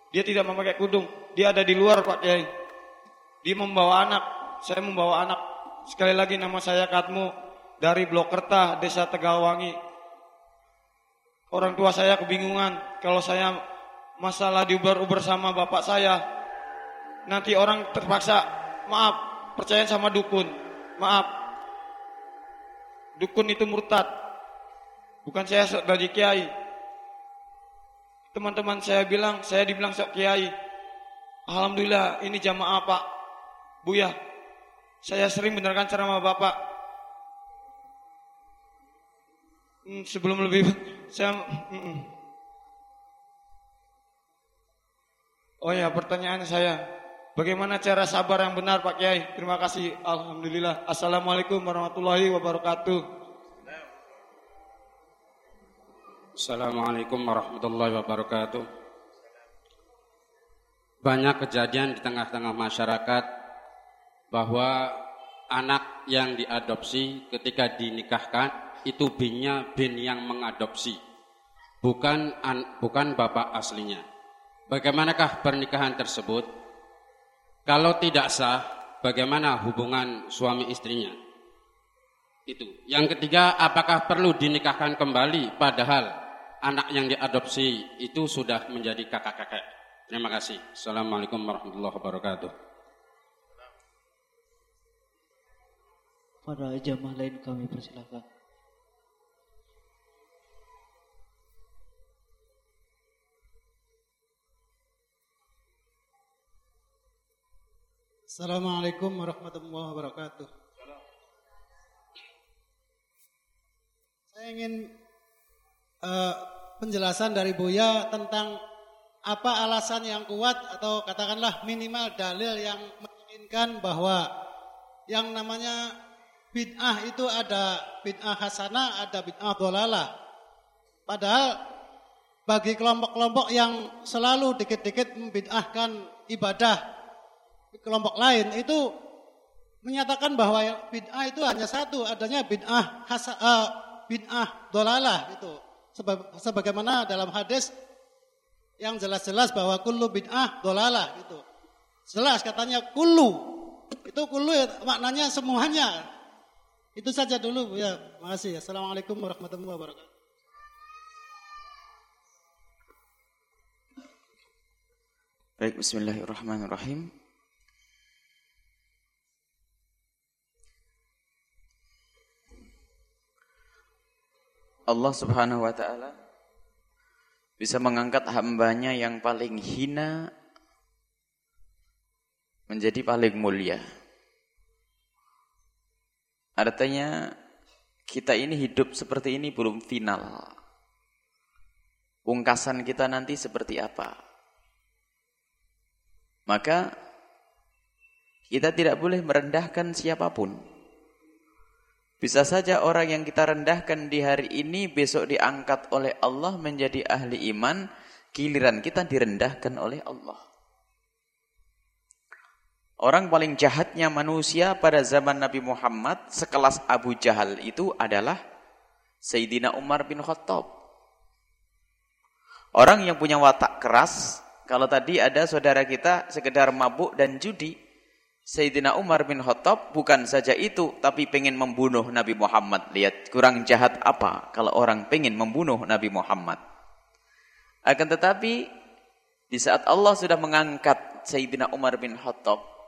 Speaker 5: Dia tidak memakai kudung. Dia ada di luar Pak Kiai. Dia membawa anak. Saya membawa anak. Sekali lagi nama saya Katmu dari Blok Kerta, Desa Tegalwangi. Orang tua saya kebingungan kalau saya masalah diuber-uber sama bapak saya. Nanti orang terpaksa, maaf, percaya sama dukun. Maaf. Dukun itu murtad. Bukan saya dari kiai. Teman-teman saya bilang, saya dibilang sok kiai. Alhamdulillah ini jamaah Pak Buya. Saya sering benarkan ceramah Bapak. Hmm, sebelum lebih saya mm, mm. Oh ya, pertanyaan saya, bagaimana cara sabar yang benar Pak Kiai? Terima kasih. Alhamdulillah. Assalamualaikum warahmatullahi wabarakatuh.
Speaker 6: Assalamualaikum warahmatullahi wabarakatuh. Banyak kejadian di tengah-tengah masyarakat bahwa anak yang diadopsi ketika dinikahkan itu binnya bin yang mengadopsi, bukan an, bukan bapak aslinya. Bagaimanakah pernikahan tersebut? Kalau tidak sah, bagaimana hubungan suami istrinya? Itu. Yang ketiga, apakah perlu dinikahkan kembali padahal anak yang diadopsi itu sudah menjadi kakak-kakak? Terima kasih. Assalamualaikum warahmatullahi wabarakatuh.
Speaker 4: Pada jamaah lain kami persilakan.
Speaker 7: Assalamualaikum warahmatullahi wabarakatuh. Saya ingin uh, penjelasan dari Buya tentang apa alasan yang kuat atau katakanlah minimal dalil yang menginginkan bahwa yang namanya bid'ah itu ada bid'ah hasanah, ada bid'ah dolalah. Padahal bagi kelompok-kelompok yang selalu dikit-dikit membid'ahkan ibadah kelompok lain itu menyatakan bahwa bid'ah itu hanya satu, adanya bid'ah hasa, uh, bid'ah dolalah itu. Sebagaimana dalam hadis yang jelas-jelas bahwa kullu bid'ah dolalah itu. Jelas katanya kullu. Itu kullu ya, maknanya semuanya. Itu saja dulu ya. Makasih. Assalamualaikum warahmatullahi wabarakatuh.
Speaker 2: Baik, bismillahirrahmanirrahim. Allah subhanahu wa ta'ala bisa mengangkat hambanya yang paling hina menjadi paling mulia. Artinya kita ini hidup seperti ini belum final. Pungkasan kita nanti seperti apa? Maka kita tidak boleh merendahkan siapa pun. Bisa saja orang yang kita rendahkan di hari ini besok diangkat oleh Allah menjadi ahli iman, giliran kita direndahkan oleh Allah. Orang paling jahatnya manusia pada zaman Nabi Muhammad sekelas Abu Jahal itu adalah Sayyidina Umar bin Khattab. Orang yang punya watak keras, kalau tadi ada saudara kita sekedar mabuk dan judi, Sayyidina Umar bin Khattab bukan saja itu, tapi pengen membunuh Nabi Muhammad. Lihat, kurang jahat apa kalau orang pengen membunuh Nabi Muhammad. Akan tetapi, Di saat Allah sudah mengangkat Sayyidina Umar bin Khattab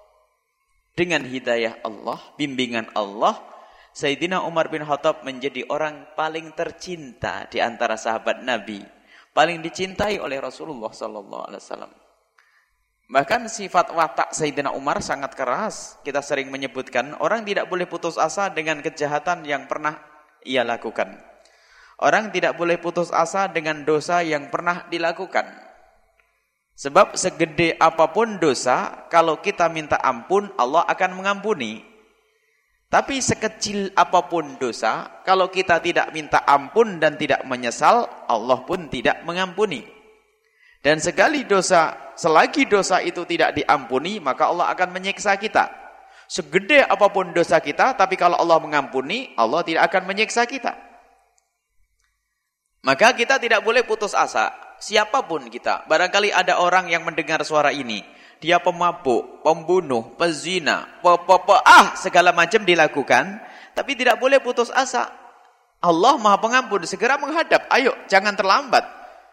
Speaker 2: dengan hidayah Allah, bimbingan Allah, Sayyidina Umar bin Khattab menjadi orang paling tercinta di antara sahabat Nabi, paling dicintai oleh Rasulullah sallallahu alaihi wasallam. Bahkan sifat watak Sayyidina Umar sangat keras. Kita sering menyebutkan orang tidak boleh putus asa dengan kejahatan yang pernah ia lakukan. Orang tidak boleh putus asa dengan dosa yang pernah dilakukan. Sebab segede apa pun dosa, kalau kita minta ampun, Allah akan mengampuni. Tapi sekecil apa pun dosa, kalau kita tidak minta ampun dan tidak menyesal, Allah pun tidak mengampuni. Dan sekali dosa, selagi dosa itu tidak diampuni, maka Allah akan menyiksa kita. Segede apa pun dosa kita, tapi kalau Allah mengampuni, Allah tidak akan menyiksa kita. Maka kita tidak boleh putus asa siapa pun kita. Barangkali ada orang yang mendengar suara ini. Dia pemabuk, pembunuh, pezina, pe, pe, pe, ah segala macam dilakukan. Tapi tidak boleh putus asa. Allah maha pengampun, segera menghadap. Ayo, jangan terlambat.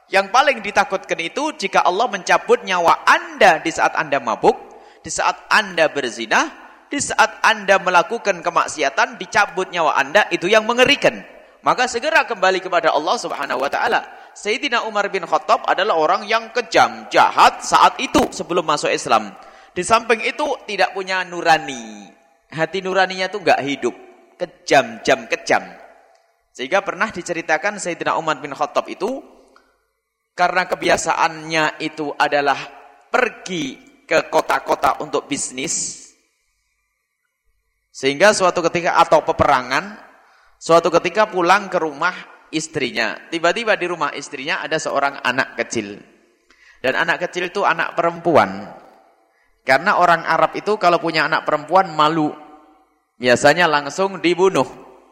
Speaker 2: Yang paling ditakutkan itu jika Allah mencabut nyawa anda di saat anda mabuk, di saat anda berzina, di saat anda melakukan kemaksiatan, dicabut nyawa anda, itu yang mengerikan. Maka segera kembali kepada Allah subhanahu wa ta'ala. Sayyidina Umar bin Khattab adalah orang yang kejam, jahat saat itu sebelum masuk Islam. Di samping itu tidak punya nurani. Hati nuraninya itu enggak hidup. Kejam, jam kejam. Sehingga pernah diceritakan Sayyidina Umar bin Khattab itu karena kebiasaannya itu adalah pergi ke kota-kota untuk bisnis. Sehingga suatu ketika atau peperangan, suatu ketika pulang ke rumah istrinya. Tiba-tiba di rumah istrinya ada seorang anak kecil. Dan anak kecil itu anak perempuan. Karena orang Arab itu kalau punya anak perempuan malu. Biasanya langsung dibunuh.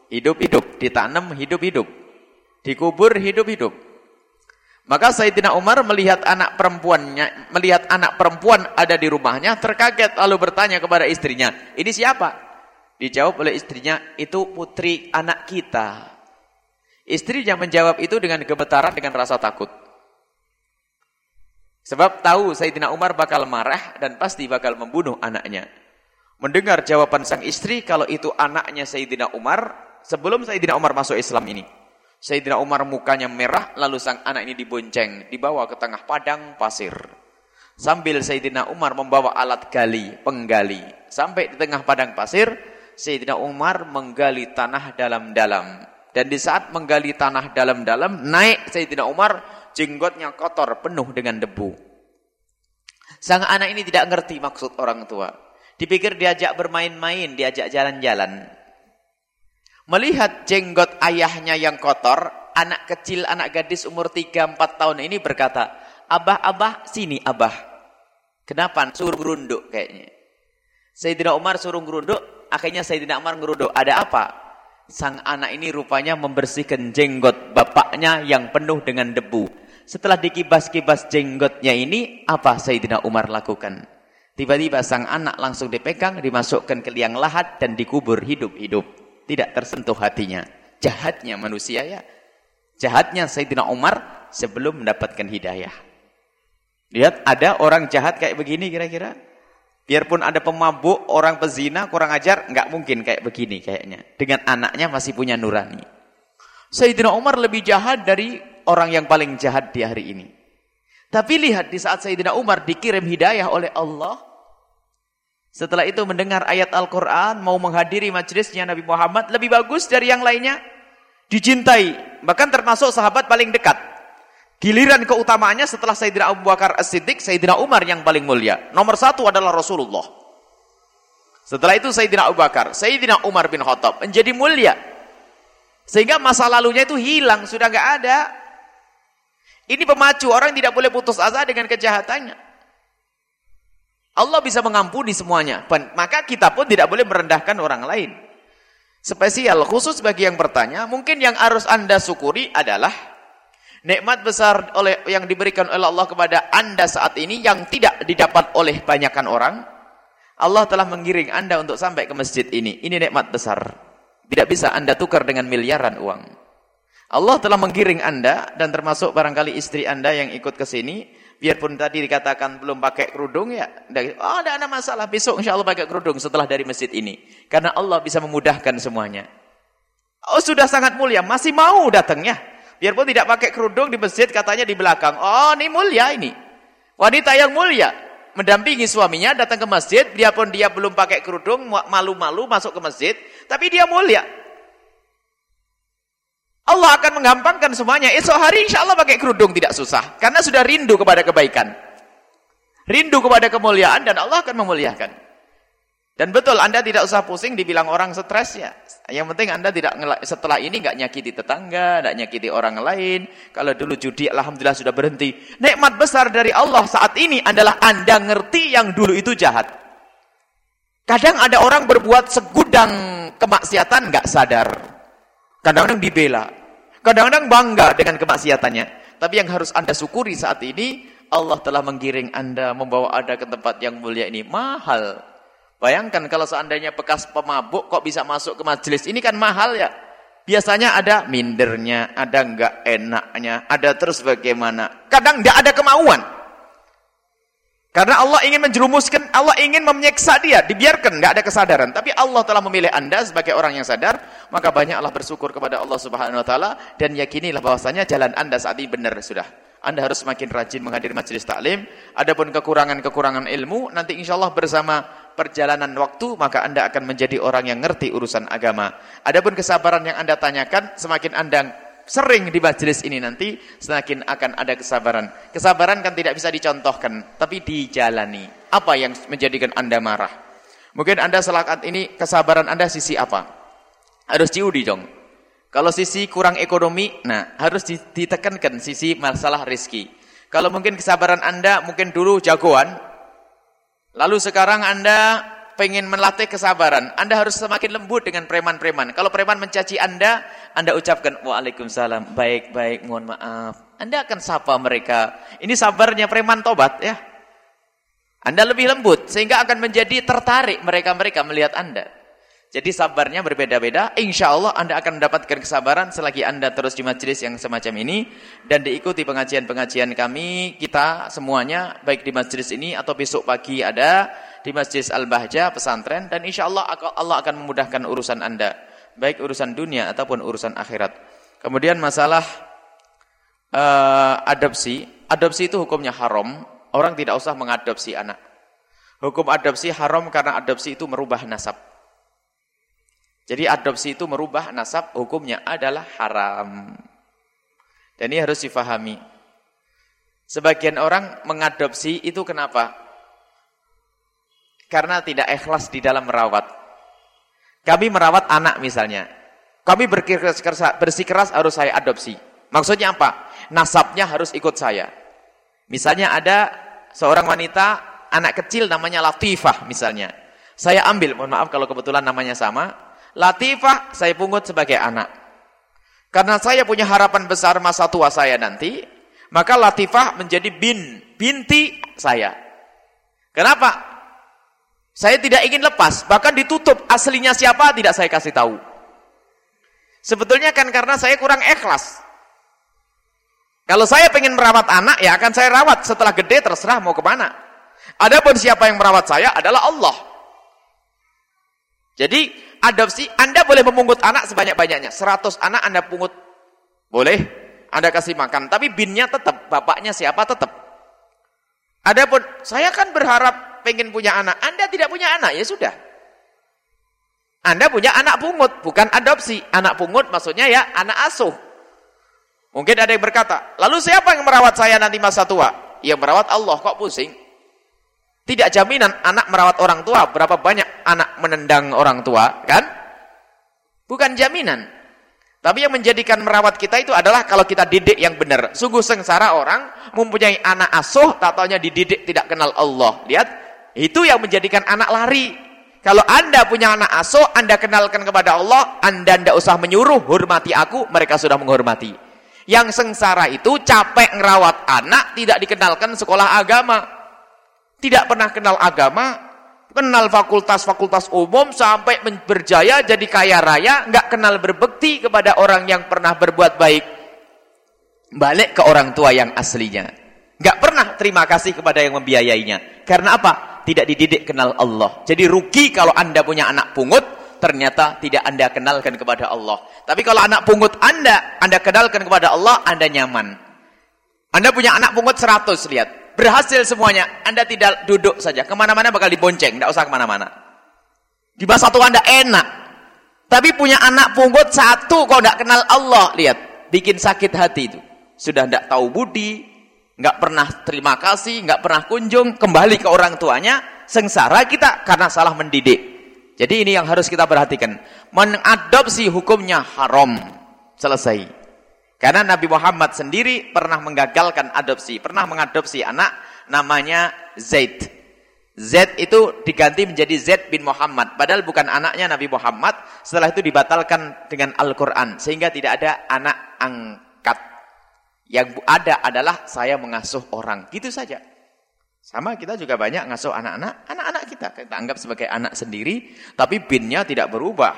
Speaker 2: Hidup-hidup. Ditanam hidup-hidup. Dikubur hidup-hidup. Maka Sayyidina Umar melihat anak perempuannya, melihat anak perempuan ada di rumahnya, terkaget lalu bertanya kepada istrinya, ini siapa? Dijawab oleh istrinya, itu putri anak kita. Istrinya menjawab itu dengan gemetaran dengan rasa takut. Sebab tahu Sayyidina Umar bakal marah dan pasti bakal membunuh anaknya. Mendengar jawaban sang istri kalau itu anaknya Sayyidina Umar, sebelum Sayyidina Umar masuk Islam ini. Sayyidina Umar mukanya merah, lalu sang anak ini dibonceng, dibawa ke tengah padang pasir. Sambil Sayyidina Umar membawa alat gali, penggali. Sampai di tengah padang pasir, Sayyidina Umar menggali tanah dalam-dalam. Dan di saat menggali tanah dalam-dalam, naik Sayyidina Umar, jenggotnya kotor, penuh dengan debu. Sang anak ini tidak ngerti maksud orang tua. Dipikir diajak bermain-main, diajak jalan-jalan. Melihat jenggot ayahnya yang kotor, anak kecil, anak gadis umur 3-4 tahun ini berkata, Abah, abah, sini abah. Kenapa? Suruh gerunduk kayaknya. Sayyidina Umar suruh gerunduk, akhirnya Sayyidina Umar gerunduk. Ada apa? Sang anak ini rupanya membersihkan jenggot bapaknya yang penuh dengan debu. Setelah dikibas-kibas jenggotnya ini, apa Sayyidina Umar lakukan? Tiba-tiba sang anak langsung dipegang, dimasukkan ke liang lahat dan dikubur hidup-hidup. Tidak tersentuh hatinya. Jahatnya manusia ya. Jahatnya Sayyidina Umar sebelum mendapatkan hidayah. Lihat ada orang jahat kayak begini kira-kira. Biarpun ada pemabuk, orang pezina, kurang ajar, nggak mungkin kayak begini kayaknya. Dengan anaknya masih punya nurani. Sayyidina Umar lebih jahat dari orang yang paling jahat di hari ini. Tapi lihat di saat Sayyidina Umar dikirim hidayah oleh Allah. Setelah itu mendengar ayat Al-Quran, mau menghadiri majlisnya Nabi Muhammad, lebih bagus dari yang lainnya. Dicintai, bahkan termasuk sahabat paling dekat. Giliran keutamaannya setelah Sayyidina Abu Bakar As-Siddiq, Sayyidina Umar yang paling mulia. Nomor satu adalah Rasulullah. Setelah itu Sayyidina Abu Bakar, Sayyidina Umar bin Khattab menjadi mulia. Sehingga masa lalunya itu hilang, sudah nggak ada. Ini pemacu, orang tidak boleh putus asa dengan kejahatannya. Allah bisa mengampuni semuanya. Maka kita pun tidak boleh merendahkan orang lain. Spesial, khusus bagi yang bertanya, mungkin yang harus anda syukuri adalah Nikmat besar oleh yang diberikan oleh Allah kepada anda saat ini yang tidak didapat oleh banyakkan orang. Allah telah mengiring anda untuk sampai ke masjid ini. Ini nikmat besar. Tidak bisa anda tukar dengan miliaran uang. Allah telah menggiring anda dan termasuk barangkali istri anda yang ikut ke sini Biarpun tadi dikatakan belum pakai kerudung ya, oh tidak ada masalah. Besok insya Allah pakai kerudung setelah dari masjid ini. Karena Allah bisa memudahkan semuanya. Oh sudah sangat mulia, masih mau datangnya. Biarpun tidak pakai kerudung di masjid katanya di belakang. Oh ini mulia ini. Wanita yang mulia. Mendampingi suaminya datang ke masjid. Biarpun dia belum pakai kerudung, malu-malu masuk ke masjid. Tapi dia mulia. Allah akan menggampangkan semuanya. Esok hari insya Allah pakai kerudung tidak susah. Karena sudah rindu kepada kebaikan. Rindu kepada kemuliaan dan Allah akan memuliakan. Dan betul Anda tidak usah pusing dibilang orang stres ya. Yang penting Anda tidak setelah ini nggak nyakiti tetangga, nggak nyakiti orang lain. Kalau dulu judi alhamdulillah sudah berhenti. Nikmat besar dari Allah saat ini adalah Anda ngerti yang dulu itu jahat. Kadang ada orang berbuat segudang kemaksiatan nggak sadar. Kadang-kadang dibela. Kadang-kadang bangga dengan kemaksiatannya. Tapi yang harus Anda syukuri saat ini, Allah telah menggiring Anda, membawa Anda ke tempat yang mulia ini. Mahal. Bayangkan kalau seandainya bekas pemabuk kok bisa masuk ke majelis. Ini kan mahal ya. Biasanya ada mindernya, ada enggak enaknya, ada terus bagaimana. Kadang enggak ada kemauan. Karena Allah ingin menjerumuskan, Allah ingin menyeksa dia, dibiarkan, nggak ada kesadaran. Tapi Allah telah memilih anda sebagai orang yang sadar, maka banyaklah bersyukur kepada Allah Subhanahu Wa Taala dan yakinilah bahwasanya jalan anda saat ini benar sudah. Anda harus semakin rajin menghadiri majelis taklim. Adapun kekurangan-kekurangan ilmu, nanti insya Allah bersama perjalanan waktu, maka anda akan menjadi orang yang ngerti urusan agama. Adapun kesabaran yang anda tanyakan, semakin anda sering di majelis ini nanti semakin akan ada kesabaran. Kesabaran kan tidak bisa dicontohkan, tapi dijalani. Apa yang menjadikan Anda marah? Mungkin Anda selakat ini kesabaran Anda sisi apa? Harus diuji dong. Kalau sisi kurang ekonomi, nah harus ditekankan sisi masalah rizki. Kalau mungkin kesabaran Anda mungkin dulu jagoan, lalu sekarang Anda pengen melatih kesabaran, Anda harus semakin lembut dengan preman-preman. Kalau preman mencaci Anda, Anda ucapkan Waalaikumsalam, baik-baik, mohon maaf. Anda akan sapa mereka. Ini sabarnya preman tobat ya. Anda lebih lembut sehingga akan menjadi tertarik mereka-mereka melihat Anda. Jadi sabarnya berbeda-beda. Insya Allah Anda akan mendapatkan kesabaran selagi Anda terus di majelis yang semacam ini. Dan diikuti pengajian-pengajian kami, kita semuanya, baik di majelis ini atau besok pagi ada di Masjid Al-Bahja pesantren dan insya Allah Allah akan memudahkan urusan Anda baik urusan dunia ataupun urusan akhirat. Kemudian masalah uh, adopsi, adopsi itu hukumnya haram, orang tidak usah mengadopsi anak. Hukum adopsi haram karena adopsi itu merubah nasab. Jadi adopsi itu merubah nasab, hukumnya adalah haram. Dan ini harus difahami. Sebagian orang mengadopsi itu kenapa? karena tidak ikhlas di dalam merawat. Kami merawat anak misalnya. Kami bersikeras harus saya adopsi. Maksudnya apa? Nasabnya harus ikut saya. Misalnya ada seorang wanita, anak kecil namanya Latifah misalnya. Saya ambil, mohon maaf kalau kebetulan namanya sama. Latifah saya pungut sebagai anak. Karena saya punya harapan besar masa tua saya nanti, maka Latifah menjadi bin, binti saya. Kenapa? Saya tidak ingin lepas, bahkan ditutup aslinya siapa tidak saya kasih tahu. Sebetulnya kan karena saya kurang ikhlas. Kalau saya pengen merawat anak, ya akan saya rawat. Setelah gede terserah mau ke mana. Adapun siapa yang merawat saya adalah Allah. Jadi adopsi, Anda boleh memungut anak sebanyak-banyaknya. 100 anak Anda pungut. Boleh. Anda kasih makan. Tapi binnya tetap. Bapaknya siapa tetap. Adapun saya kan berharap pengen punya anak, Anda tidak punya anak, ya sudah. Anda punya anak pungut, bukan adopsi. Anak pungut maksudnya ya anak asuh. Mungkin ada yang berkata, lalu siapa yang merawat saya nanti masa tua? Yang merawat Allah, kok pusing? Tidak jaminan anak merawat orang tua, berapa banyak anak menendang orang tua, kan? Bukan jaminan. Tapi yang menjadikan merawat kita itu adalah kalau kita didik yang benar. Sungguh sengsara orang mempunyai anak asuh, tak taunya dididik tidak kenal Allah. Lihat, itu yang menjadikan anak lari. Kalau anda punya anak asuh, anda kenalkan kepada Allah, anda tidak usah menyuruh, hormati aku, mereka sudah menghormati. Yang sengsara itu capek ngerawat anak, tidak dikenalkan sekolah agama. Tidak pernah kenal agama, kenal fakultas-fakultas umum, sampai berjaya jadi kaya raya, nggak kenal berbekti kepada orang yang pernah berbuat baik. Balik ke orang tua yang aslinya. Nggak pernah terima kasih kepada yang membiayainya. Karena apa? Tidak dididik kenal Allah. Jadi rugi kalau Anda punya anak pungut, ternyata tidak Anda kenalkan kepada Allah. Tapi kalau anak pungut Anda, Anda kenalkan kepada Allah, Anda nyaman. Anda punya anak pungut 100, lihat. Berhasil semuanya. Anda tidak duduk saja. Ke mana-mana bakal dibonceng. Tidak usah ke mana-mana. Di bawah satu Anda enak. Tapi punya anak pungut satu, kalau tidak kenal Allah, lihat. Bikin sakit hati itu. Sudah tidak tahu budi, nggak pernah terima kasih, nggak pernah kunjung, kembali ke orang tuanya, sengsara kita karena salah mendidik. Jadi ini yang harus kita perhatikan. Mengadopsi hukumnya haram. Selesai. Karena Nabi Muhammad sendiri pernah menggagalkan adopsi, pernah mengadopsi anak namanya Zaid. Zaid itu diganti menjadi Zaid bin Muhammad. Padahal bukan anaknya Nabi Muhammad. Setelah itu dibatalkan dengan Al-Quran. Sehingga tidak ada anak angkat. Yang ada adalah saya mengasuh orang. Gitu saja. Sama kita juga banyak ngasuh anak-anak. Anak-anak kita. Kita anggap sebagai anak sendiri. Tapi binnya tidak berubah.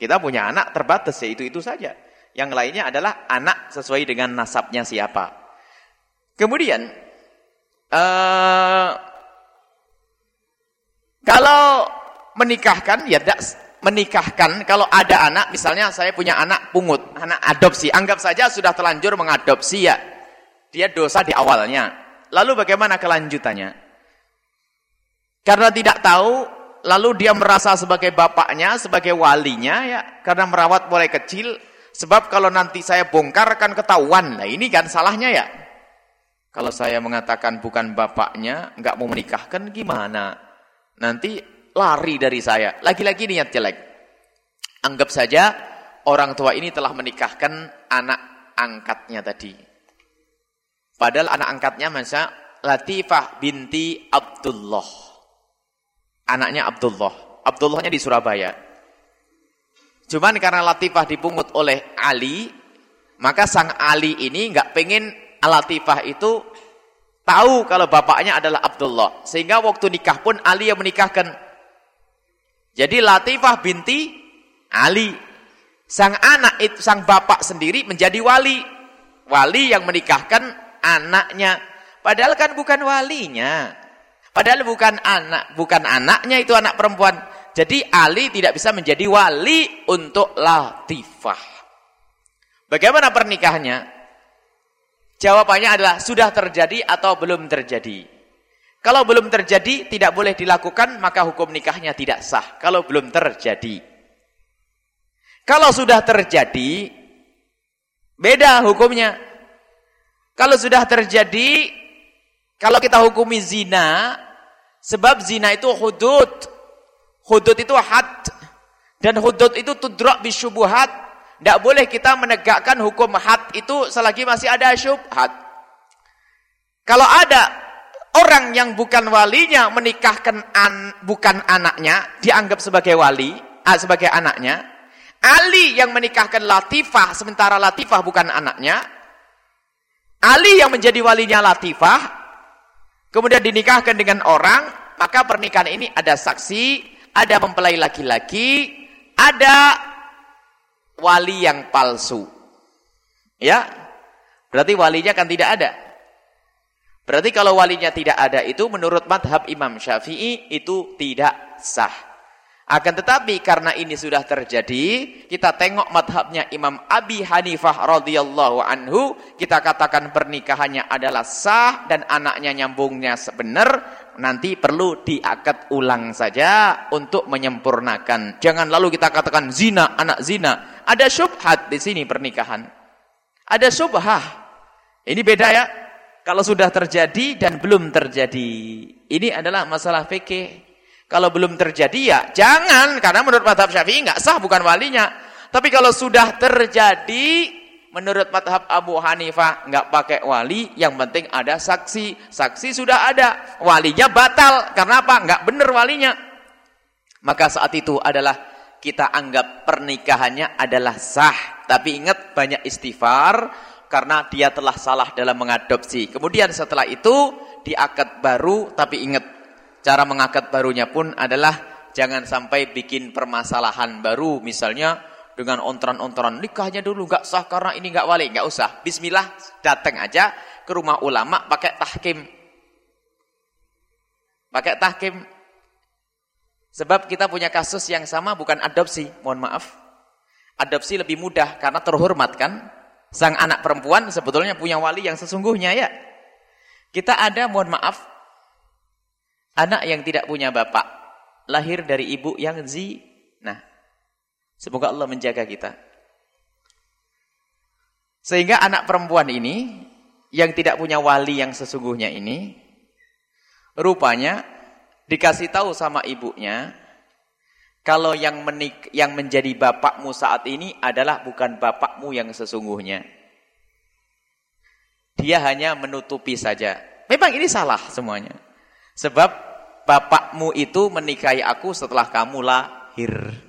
Speaker 2: Kita punya anak terbatas. Ya itu-itu saja. Yang lainnya adalah anak sesuai dengan nasabnya siapa. Kemudian. Uh, kalau menikahkan. Ya tidak menikahkan kalau ada anak misalnya saya punya anak pungut anak adopsi anggap saja sudah terlanjur mengadopsi ya dia dosa di awalnya lalu bagaimana kelanjutannya karena tidak tahu lalu dia merasa sebagai bapaknya sebagai walinya ya karena merawat mulai kecil sebab kalau nanti saya bongkar kan ketahuan nah ini kan salahnya ya kalau saya mengatakan bukan bapaknya nggak mau menikahkan gimana nanti lari dari saya. Lagi-lagi niat jelek. Anggap saja orang tua ini telah menikahkan anak angkatnya tadi. Padahal anak angkatnya masa Latifah binti Abdullah. Anaknya Abdullah. Abdullahnya di Surabaya. Cuman karena Latifah dipungut oleh Ali, maka sang Ali ini nggak pengen Latifah itu tahu kalau bapaknya adalah Abdullah. Sehingga waktu nikah pun Ali yang menikahkan jadi Latifah binti Ali. Sang anak itu sang bapak sendiri menjadi wali. Wali yang menikahkan anaknya. Padahal kan bukan walinya. Padahal bukan anak, bukan anaknya itu anak perempuan. Jadi Ali tidak bisa menjadi wali untuk Latifah. Bagaimana pernikahannya? Jawabannya adalah sudah terjadi atau belum terjadi. Kalau belum terjadi, tidak boleh dilakukan, maka hukum nikahnya tidak sah. Kalau belum terjadi. Kalau sudah terjadi, beda hukumnya. Kalau sudah terjadi, kalau kita hukumi zina, sebab zina itu hudud. Hudud itu had. Dan hudud itu tudrak bisyubuhat. Tidak boleh kita menegakkan hukum had itu selagi masih ada syubhat. Kalau ada orang yang bukan walinya menikahkan an, bukan anaknya, dianggap sebagai wali, ah, sebagai anaknya. Ali yang menikahkan Latifah, sementara Latifah bukan anaknya. Ali yang menjadi walinya Latifah, kemudian dinikahkan dengan orang, maka pernikahan ini ada saksi, ada mempelai laki-laki, ada wali yang palsu. Ya, berarti walinya kan tidak ada. Berarti kalau walinya tidak ada itu menurut madhab Imam Syafi'i itu tidak sah. Akan tetapi karena ini sudah terjadi, kita tengok madhabnya Imam Abi Hanifah radhiyallahu anhu, kita katakan pernikahannya adalah sah dan anaknya nyambungnya sebenar, nanti perlu diakad ulang saja untuk menyempurnakan. Jangan lalu kita katakan zina, anak zina. Ada syubhat di sini pernikahan. Ada syubhah. Ini beda ya. Kalau sudah terjadi dan belum terjadi. Ini adalah masalah fikih. Kalau belum terjadi ya jangan. Karena menurut madhab syafi'i nggak sah bukan walinya. Tapi kalau sudah terjadi menurut madhab Abu Hanifah nggak pakai wali. Yang penting ada saksi. Saksi sudah ada. Walinya batal. Karena apa? Nggak benar walinya. Maka saat itu adalah kita anggap pernikahannya adalah sah. Tapi ingat banyak istighfar karena dia telah salah dalam mengadopsi. Kemudian setelah itu diakad baru tapi ingat cara mengakad barunya pun adalah jangan sampai bikin permasalahan baru misalnya dengan ontran-ontran nikahnya dulu nggak sah karena ini nggak wali nggak usah bismillah datang aja ke rumah ulama pakai tahkim. Pakai tahkim. Sebab kita punya kasus yang sama bukan adopsi, mohon maaf. Adopsi lebih mudah karena terhormat kan. Sang anak perempuan sebetulnya punya wali yang sesungguhnya ya. Kita ada, mohon maaf, anak yang tidak punya bapak. Lahir dari ibu yang zi. Semoga Allah menjaga kita. Sehingga anak perempuan ini, yang tidak punya wali yang sesungguhnya ini, rupanya dikasih tahu sama ibunya, kalau yang menik yang menjadi bapakmu saat ini adalah bukan bapakmu yang sesungguhnya. Dia hanya menutupi saja. Memang ini salah semuanya. Sebab bapakmu itu menikahi aku setelah kamu lahir.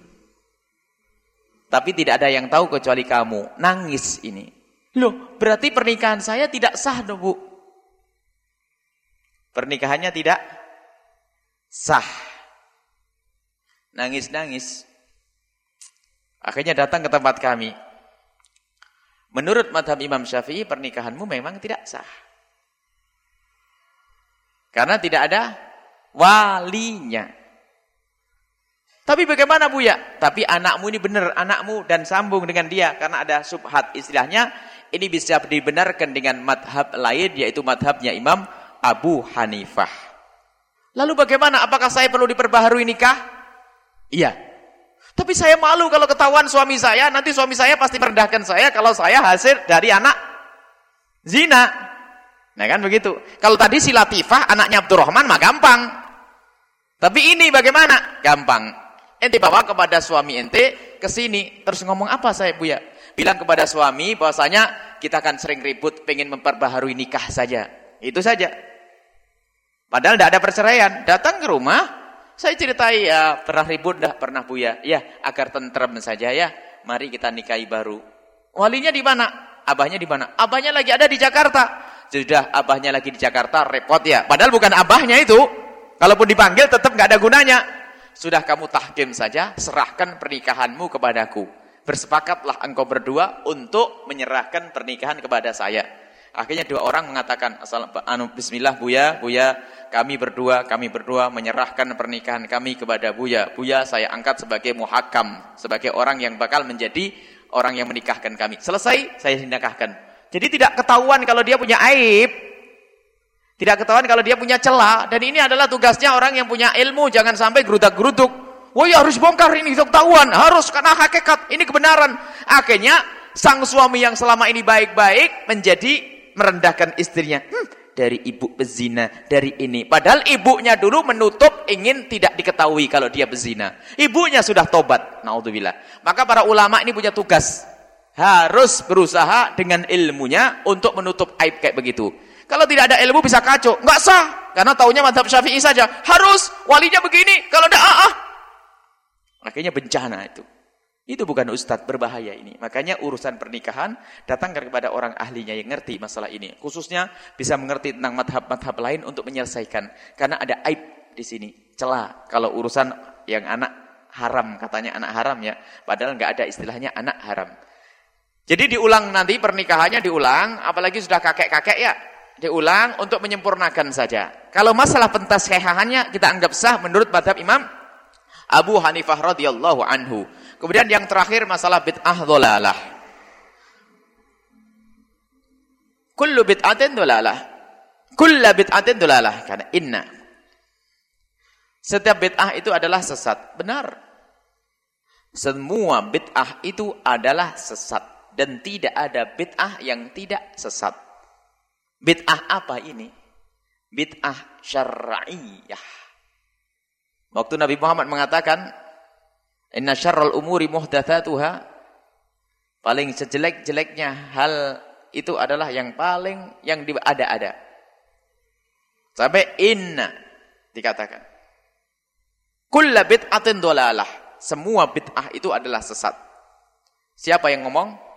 Speaker 2: Tapi tidak ada yang tahu kecuali kamu. Nangis ini. Loh, berarti pernikahan saya tidak sah dong, Bu. Pernikahannya tidak sah nangis-nangis. Akhirnya datang ke tempat kami. Menurut madhab Imam Syafi'i, pernikahanmu memang tidak sah. Karena tidak ada walinya. Tapi bagaimana Bu ya? Tapi anakmu ini benar, anakmu dan sambung dengan dia. Karena ada subhat istilahnya. Ini bisa dibenarkan dengan madhab lain, yaitu madhabnya Imam Abu Hanifah. Lalu bagaimana? Apakah saya perlu diperbaharui nikah? Iya. Tapi saya malu kalau ketahuan suami saya, nanti suami saya pasti merendahkan saya kalau saya hasil dari anak zina. Nah kan begitu. Kalau tadi si Latifah, anaknya Abdurrahman, mah gampang. Tapi ini bagaimana? Gampang. Ente bawa kepada suami ente ke sini, terus ngomong apa saya bu ya? Bilang kepada suami bahwasanya kita akan sering ribut, pengen memperbaharui nikah saja. Itu saja. Padahal tidak ada perceraian. Datang ke rumah, saya ceritai ya, pernah ribut dah, pernah buya. Ya, agar tentrem saja ya. Mari kita nikahi baru. Walinya di mana? Abahnya di mana? Abahnya lagi ada di Jakarta. Sudah abahnya lagi di Jakarta, repot ya. Padahal bukan abahnya itu. Kalaupun dipanggil tetap nggak ada gunanya. Sudah kamu tahkim saja, serahkan pernikahanmu kepadaku. Bersepakatlah engkau berdua untuk menyerahkan pernikahan kepada saya. Akhirnya dua orang mengatakan, anu, Bismillah Buya, Buya, kami berdua, kami berdua menyerahkan pernikahan kami kepada Buya. Buya saya angkat sebagai muhakam, sebagai orang yang bakal menjadi orang yang menikahkan kami. Selesai, saya nikahkan. Jadi tidak ketahuan kalau dia punya aib. Tidak ketahuan kalau dia punya celah. Dan ini adalah tugasnya orang yang punya ilmu. Jangan sampai gerudak-geruduk. Wah ya harus bongkar ini, ketahuan. Harus, karena hakikat. Ini kebenaran. Akhirnya, sang suami yang selama ini baik-baik menjadi merendahkan istrinya. Hmm, dari ibu bezina, dari ini. Padahal ibunya dulu menutup ingin tidak diketahui kalau dia bezina. Ibunya sudah tobat. Naudzubillah. Maka para ulama ini punya tugas. Harus berusaha dengan ilmunya untuk menutup aib kayak begitu. Kalau tidak ada ilmu bisa kacau. Enggak sah. Karena taunya madhab syafi'i saja. Harus. Walinya begini. Kalau tidak, ah, ah. Akhirnya bencana itu. Itu bukan ustadz, berbahaya ini. Makanya urusan pernikahan datang kepada orang ahlinya yang ngerti masalah ini. Khususnya bisa mengerti tentang madhab-madhab lain untuk menyelesaikan. Karena ada aib di sini, celah. Kalau urusan yang anak haram, katanya anak haram ya. Padahal nggak ada istilahnya anak haram. Jadi diulang nanti pernikahannya diulang, apalagi sudah kakek-kakek ya. Diulang untuk menyempurnakan saja. Kalau masalah pentas kehahannya kita anggap sah menurut madhab Imam Abu Hanifah radhiyallahu anhu. Kemudian yang terakhir masalah bid'ah dholalah. Kullu bid'atin dholalah. Kullu bid'atin dholalah. Karena inna. Setiap bid'ah itu adalah sesat. Benar. Semua bid'ah itu adalah sesat. Dan tidak ada bid'ah yang tidak sesat. Bid'ah apa ini? Bid'ah syar'iyah. Waktu Nabi Muhammad mengatakan Inna syarral umuri muhdatsatuha paling sejelek-jeleknya hal itu adalah yang paling yang ada-ada. Sampai inna dikatakan. Kullu bid'atin dolalah. Semua bid'ah itu adalah sesat. Siapa yang ngomong?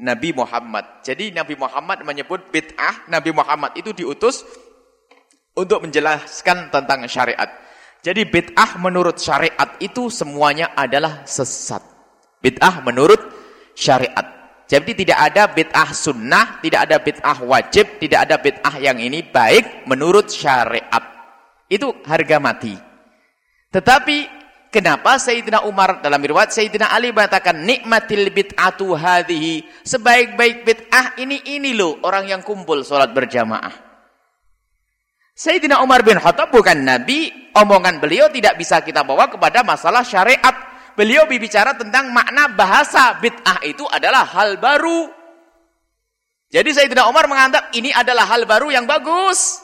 Speaker 2: Nabi Muhammad. Jadi Nabi Muhammad menyebut bid'ah, Nabi Muhammad itu diutus untuk menjelaskan tentang syariat. Jadi bid'ah menurut syariat itu semuanya adalah sesat. Bid'ah menurut syariat. Jadi tidak ada bid'ah sunnah, tidak ada bid'ah wajib, tidak ada bid'ah yang ini baik menurut syariat. Itu harga mati. Tetapi kenapa Sayyidina Umar dalam riwayat Sayyidina Ali mengatakan nikmatil bid'atu hadhihi, sebaik-baik bid'ah ini ini loh orang yang kumpul sholat berjamaah. Sayyidina Umar bin Khattab bukan nabi, omongan beliau tidak bisa kita bawa kepada masalah syariat beliau berbicara tentang makna bahasa bid'ah itu adalah hal baru. Jadi Sayyidina Umar menganggap ini adalah hal baru yang bagus.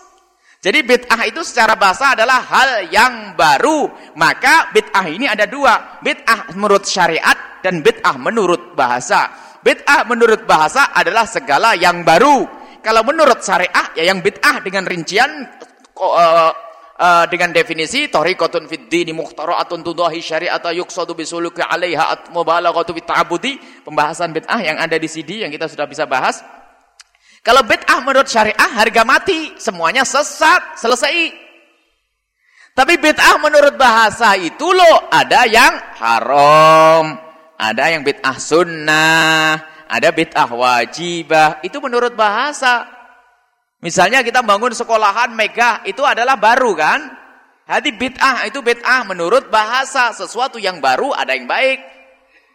Speaker 2: Jadi bid'ah itu secara bahasa adalah hal yang baru. Maka bid'ah ini ada dua. Bid'ah menurut syariat dan bid'ah menurut bahasa. Bid'ah menurut bahasa adalah segala yang baru. Kalau menurut syariah ya yang bid'ah dengan rincian uh, uh, dengan definisi tariqatun fid dini mukhtara'atun tudahi syari'ata yuqsadu bisuluki 'alaiha at mubalaghatu fit ta'abbudi pembahasan bid'ah yang ada di CD yang kita sudah bisa bahas kalau bid'ah menurut syariah harga mati. Semuanya sesat selesai. Tapi bid'ah menurut bahasa itu loh ada yang haram ada yang bid'ah sunnah ada bid'ah wajibah. Itu menurut bahasa. Misalnya kita bangun sekolahan megah, itu adalah baru kan? Hati bid'ah itu bid'ah menurut bahasa. Sesuatu yang baru ada yang baik,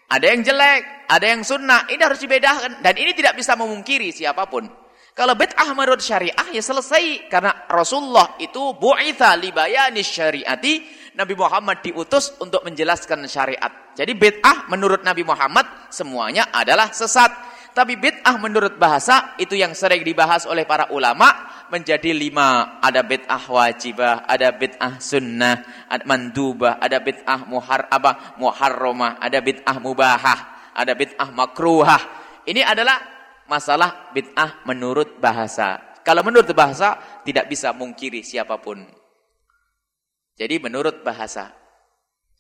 Speaker 2: ada yang jelek, ada yang sunnah. Ini harus dibedakan. Dan ini tidak bisa memungkiri siapa pun. Kalau bid'ah menurut syariah ya selesai. Karena Rasulullah itu bu'itha libayani syariati. Nabi Muhammad diutus untuk menjelaskan syariat. Jadi bid'ah menurut Nabi Muhammad semuanya adalah sesat. Tapi bid'ah menurut bahasa itu yang sering dibahas oleh para ulama menjadi lima. Ada bid'ah wajibah, ada bid'ah sunnah, ada mandubah, ada bid'ah muhar apa muharramah, ada bid'ah mubahah, ada bid'ah makruhah. Ini adalah masalah bid'ah menurut bahasa. Kalau menurut bahasa tidak bisa mungkiri siapa pun. Jadi menurut bahasa.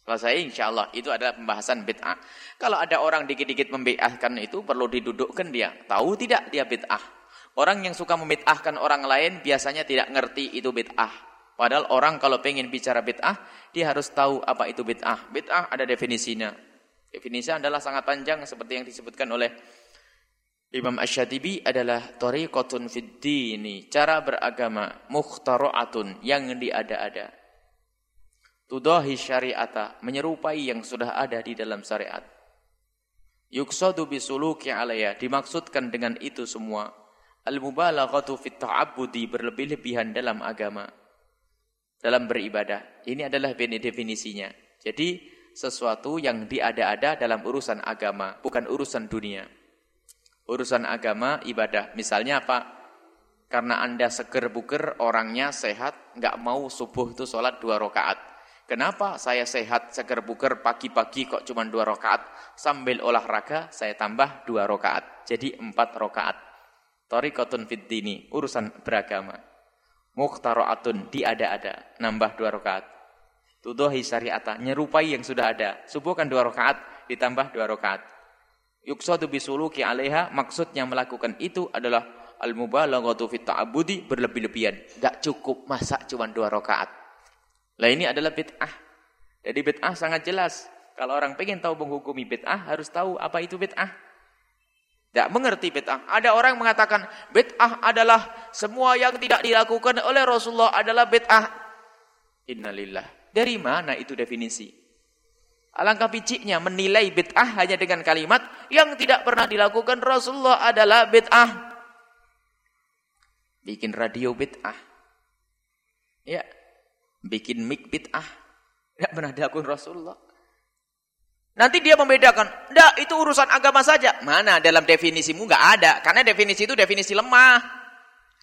Speaker 2: Kalau saya insya Allah itu adalah pembahasan bid'ah. Kalau ada orang dikit-dikit membid'ahkan itu perlu didudukkan dia. Tahu tidak dia bid'ah. Orang yang suka membid'ahkan orang lain biasanya tidak ngerti itu bid'ah. Padahal orang kalau pengen bicara bid'ah, dia harus tahu apa itu bid'ah. Bid'ah ada definisinya. Definisinya adalah sangat panjang seperti yang disebutkan oleh Imam Ash-Shatibi adalah tariqatun fid dini, cara beragama mukhtara'atun yang diada-ada tudahi syariata menyerupai yang sudah ada di dalam syariat yuksadu bisuluki alaya dimaksudkan dengan itu semua al mubalaghatu fit ta'abbudi berlebih-lebihan dalam agama dalam beribadah. Ini adalah definisinya. Jadi sesuatu yang diada-ada dalam urusan agama bukan urusan dunia. Urusan agama ibadah. Misalnya apa? Karena anda seger buker orangnya sehat nggak mau subuh itu sholat dua rakaat. Kenapa saya sehat seger buker pagi-pagi kok cuma dua rakaat? Sambil olahraga saya tambah dua rakaat. Jadi empat rakaat. Torikotun fit dini urusan beragama. Mukhtaroatun diada-ada nambah dua rakaat. Tuduhi syariata nyerupai yang sudah ada. Subuh kan dua rakaat ditambah dua rakaat. Yuksadu bisuluki alaiha maksudnya melakukan itu adalah al-mubalaghatu fit ta'abudi berlebih-lebihan. Gak cukup masa cuma dua rakaat. Lah ini adalah bid'ah. Jadi bid'ah sangat jelas. Kalau orang pengen tahu menghukumi bid'ah, harus tahu apa itu bid'ah. Tidak mengerti bid'ah. Ada orang mengatakan bid'ah adalah semua yang tidak dilakukan oleh Rasulullah adalah bid'ah. Innalillah. Dari mana itu definisi? Alangkah piciknya menilai bid'ah hanya dengan kalimat yang tidak pernah dilakukan Rasulullah adalah bid'ah. Bikin radio bid'ah. Ya, bikin mik bid'ah. Tidak pernah dilakukan Rasulullah. Nanti dia membedakan, tidak itu urusan agama saja. Mana dalam definisimu nggak ada, karena definisi itu definisi lemah.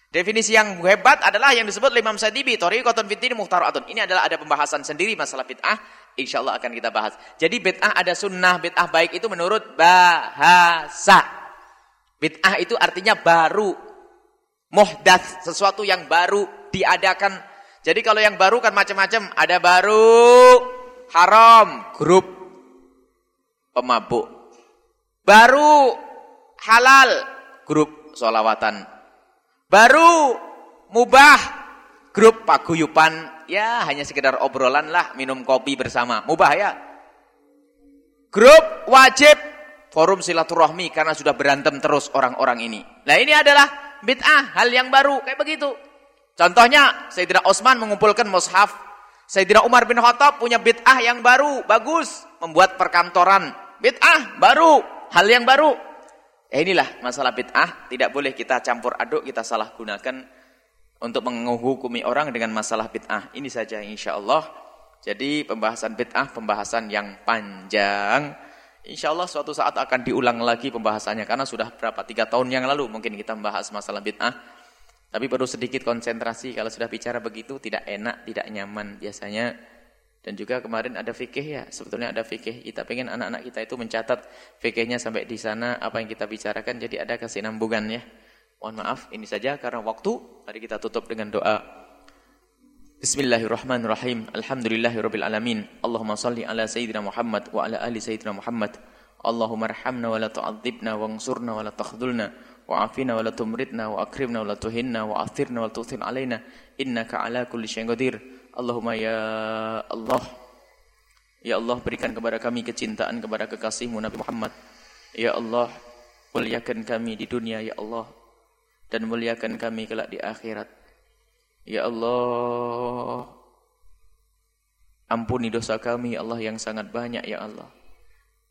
Speaker 2: Definisi yang hebat adalah yang disebut Imam Sadibi, Tariqatun fitini muhtaratun. Ini adalah ada pembahasan sendiri masalah bid'ah, insya Allah akan kita bahas. Jadi bid'ah ada sunnah, bid'ah baik itu menurut bahasa. Bid'ah itu artinya baru. Muhdats, sesuatu yang baru diadakan jadi kalau yang baru kan macam-macam. Ada baru haram, grup pemabuk. Baru halal, grup solawatan. Baru mubah, grup paguyupan. Ya hanya sekedar obrolan lah, minum kopi bersama. Mubah ya. Grup wajib, forum silaturahmi karena sudah berantem terus orang-orang ini. Nah ini adalah bid'ah, hal yang baru kayak begitu. Contohnya Sayyidina Utsman mengumpulkan mushaf. Sayyidina Umar bin Khattab punya bid'ah yang baru, bagus, membuat perkantoran. Bid'ah baru, hal yang baru. Ya inilah masalah bid'ah, tidak boleh kita campur aduk, kita salah gunakan untuk menghukumi orang dengan masalah bid'ah. Ini saja insyaallah. Jadi pembahasan bid'ah pembahasan yang panjang. Insya Allah suatu saat akan diulang lagi pembahasannya karena sudah berapa tiga tahun yang lalu mungkin kita membahas masalah bid'ah. Tapi perlu sedikit konsentrasi kalau sudah bicara begitu tidak enak, tidak nyaman biasanya. Dan juga kemarin ada fikih ya, sebetulnya ada fikih. Kita pengen anak-anak kita itu mencatat fikihnya sampai di sana apa yang kita bicarakan jadi ada kesinambungan ya. Mohon maaf ini saja karena waktu. Mari kita tutup dengan doa. Bismillahirrahmanirrahim. Alhamdulillahirabbil alamin. Allahumma shalli ala sayyidina Muhammad wa ala ali sayyidina Muhammad. Allahumma arhamna wa la tu'adzibna wa takhdhulna wa la wa akrimna wa la tuhinna wa athirna wa la tuthir alaina innaka ala kulli syai'in qadir. Allahumma ya Allah. Ya Allah berikan kepada kami kecintaan kepada kekasihmu Nabi Muhammad. Ya Allah muliakan kami di dunia ya Allah. Dan muliakan kami kelak di akhirat. Ya Allah Ampuni dosa kami ya Allah yang sangat banyak ya Allah.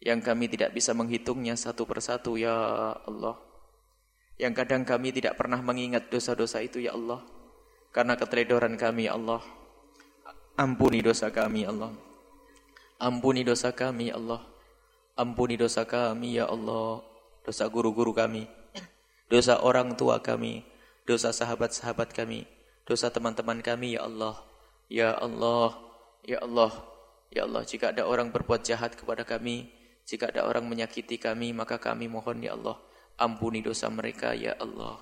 Speaker 2: Yang kami tidak bisa menghitungnya satu persatu ya Allah. Yang kadang kami tidak pernah mengingat dosa-dosa itu ya Allah. Karena keteledoran kami ya Allah Ampuni dosa kami ya Allah. Ampuni dosa kami ya Allah. Ampuni dosa kami ya Allah. Dosa guru-guru kami. Dosa orang tua kami. Dosa sahabat-sahabat kami. Dosa teman-teman kami ya Allah. Ya Allah, ya Allah, ya Allah jika ada orang berbuat jahat kepada kami, jika ada orang menyakiti kami, maka kami mohon ya Allah, ampuni dosa mereka ya Allah.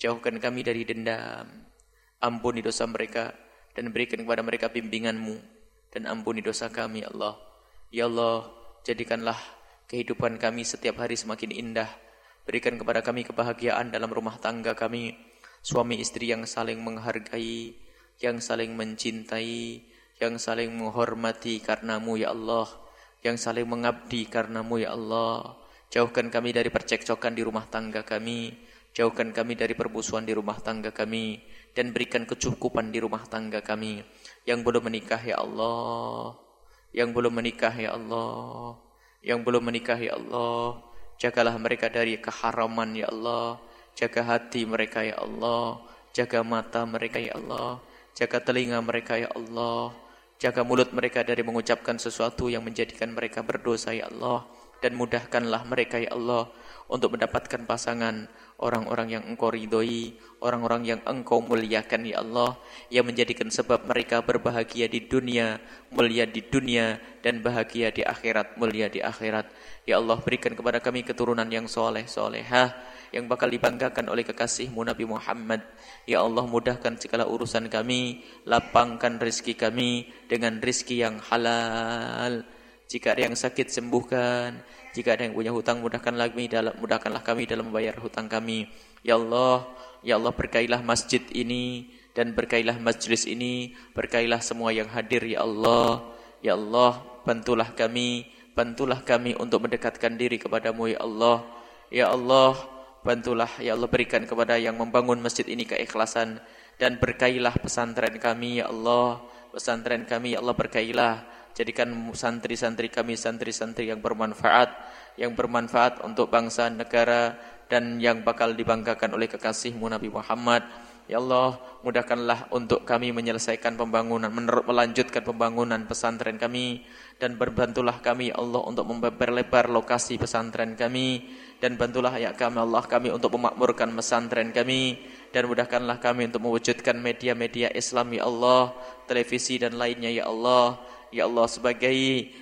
Speaker 2: Jauhkan kami dari dendam. Ampuni dosa mereka dan berikan kepada mereka bimbinganmu dan ampuni dosa kami ya Allah. Ya Allah, jadikanlah kehidupan kami setiap hari semakin indah. Berikan kepada kami kebahagiaan dalam rumah tangga kami suami istri yang saling menghargai, yang saling mencintai, yang saling menghormati karenamu ya Allah, yang saling mengabdi karenamu ya Allah. Jauhkan kami dari percekcokan di rumah tangga kami, jauhkan kami dari permusuhan di rumah tangga kami, dan berikan kecukupan di rumah tangga kami. Yang belum menikah ya Allah, yang belum menikah ya Allah, yang belum menikah ya Allah, jagalah mereka dari keharaman ya Allah, Jaga hati mereka ya Allah. Jaga mata mereka ya Allah. Jaga telinga mereka ya Allah. Jaga mulut mereka dari mengucapkan sesuatu yang menjadikan mereka berdosa ya Allah. Dan mudahkanlah mereka ya Allah untuk mendapatkan pasangan orang-orang yang engkau ridhoi, orang-orang yang engkau muliakan ya Allah, yang menjadikan sebab mereka berbahagia di dunia, mulia di dunia, dan bahagia di akhirat, mulia di akhirat. Ya Allah berikan kepada kami keturunan yang soleh, solehah, yang bakal dibanggakan oleh kekasihmu Nabi Muhammad. Ya Allah mudahkan segala urusan kami, lapangkan rezeki kami dengan rezeki yang halal. Jika ada yang sakit sembuhkan, jika ada yang punya hutang, mudahkanlah kami dalam mudahkanlah kami dalam membayar hutang kami. Ya Allah, ya Allah berkailah masjid ini dan berkailah majlis ini, berkailah semua yang hadir ya Allah. Ya Allah, bantulah kami, bantulah kami untuk mendekatkan diri kepadamu ya Allah. Ya Allah, bantulah ya Allah berikan kepada yang membangun masjid ini keikhlasan dan berkailah pesantren kami ya Allah. Pesantren kami ya Allah berkailah Jadikan santri-santri kami santri-santri yang bermanfaat, yang bermanfaat untuk bangsa, negara, dan yang bakal dibanggakan oleh kekasihmu Nabi Muhammad. Ya Allah, mudahkanlah untuk kami menyelesaikan pembangunan, melanjutkan pembangunan pesantren kami, dan berbantulah kami ya Allah untuk memperlebar lokasi pesantren kami, dan bantulah ya kami Allah kami untuk memakmurkan pesantren kami, dan mudahkanlah kami untuk mewujudkan media-media Islam ya Allah, televisi dan lainnya ya Allah, Ya Allah sebagai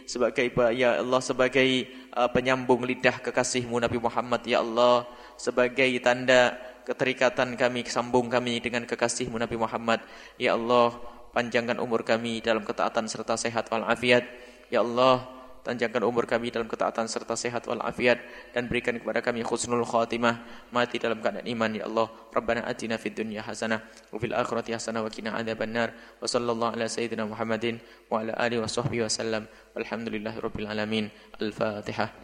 Speaker 2: sebagai ya Allah sebagai uh, penyambung lidah kekasihmu Nabi Muhammad ya Allah. Sebagai tanda keterikatan kami sambung kami dengan kekasihmu Nabi Muhammad. Ya Allah panjangkan umur kami dalam ketaatan serta sehat walafiat. Ya Allah Panjangkan umur kami dalam ketaatan serta sehat walafiat dan berikan kepada kami khusnul khatimah mati dalam keadaan iman ya Allah. Rabbana atina fid dunya hasanah wa fil akhirati hasanah wa qina adzabannar. Wa sallallahu ala sayyidina Muhammadin wa ala alihi wa sahbihi wasallam. Walhamdulillahirabbil alamin. Al-Fatihah.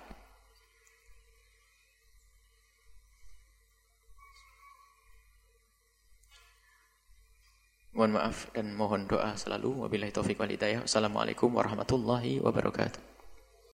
Speaker 2: Mohon maaf dan mohon doa selalu. Wabillahi taufiq wal hidayah. Assalamualaikum warahmatullahi wabarakatuh.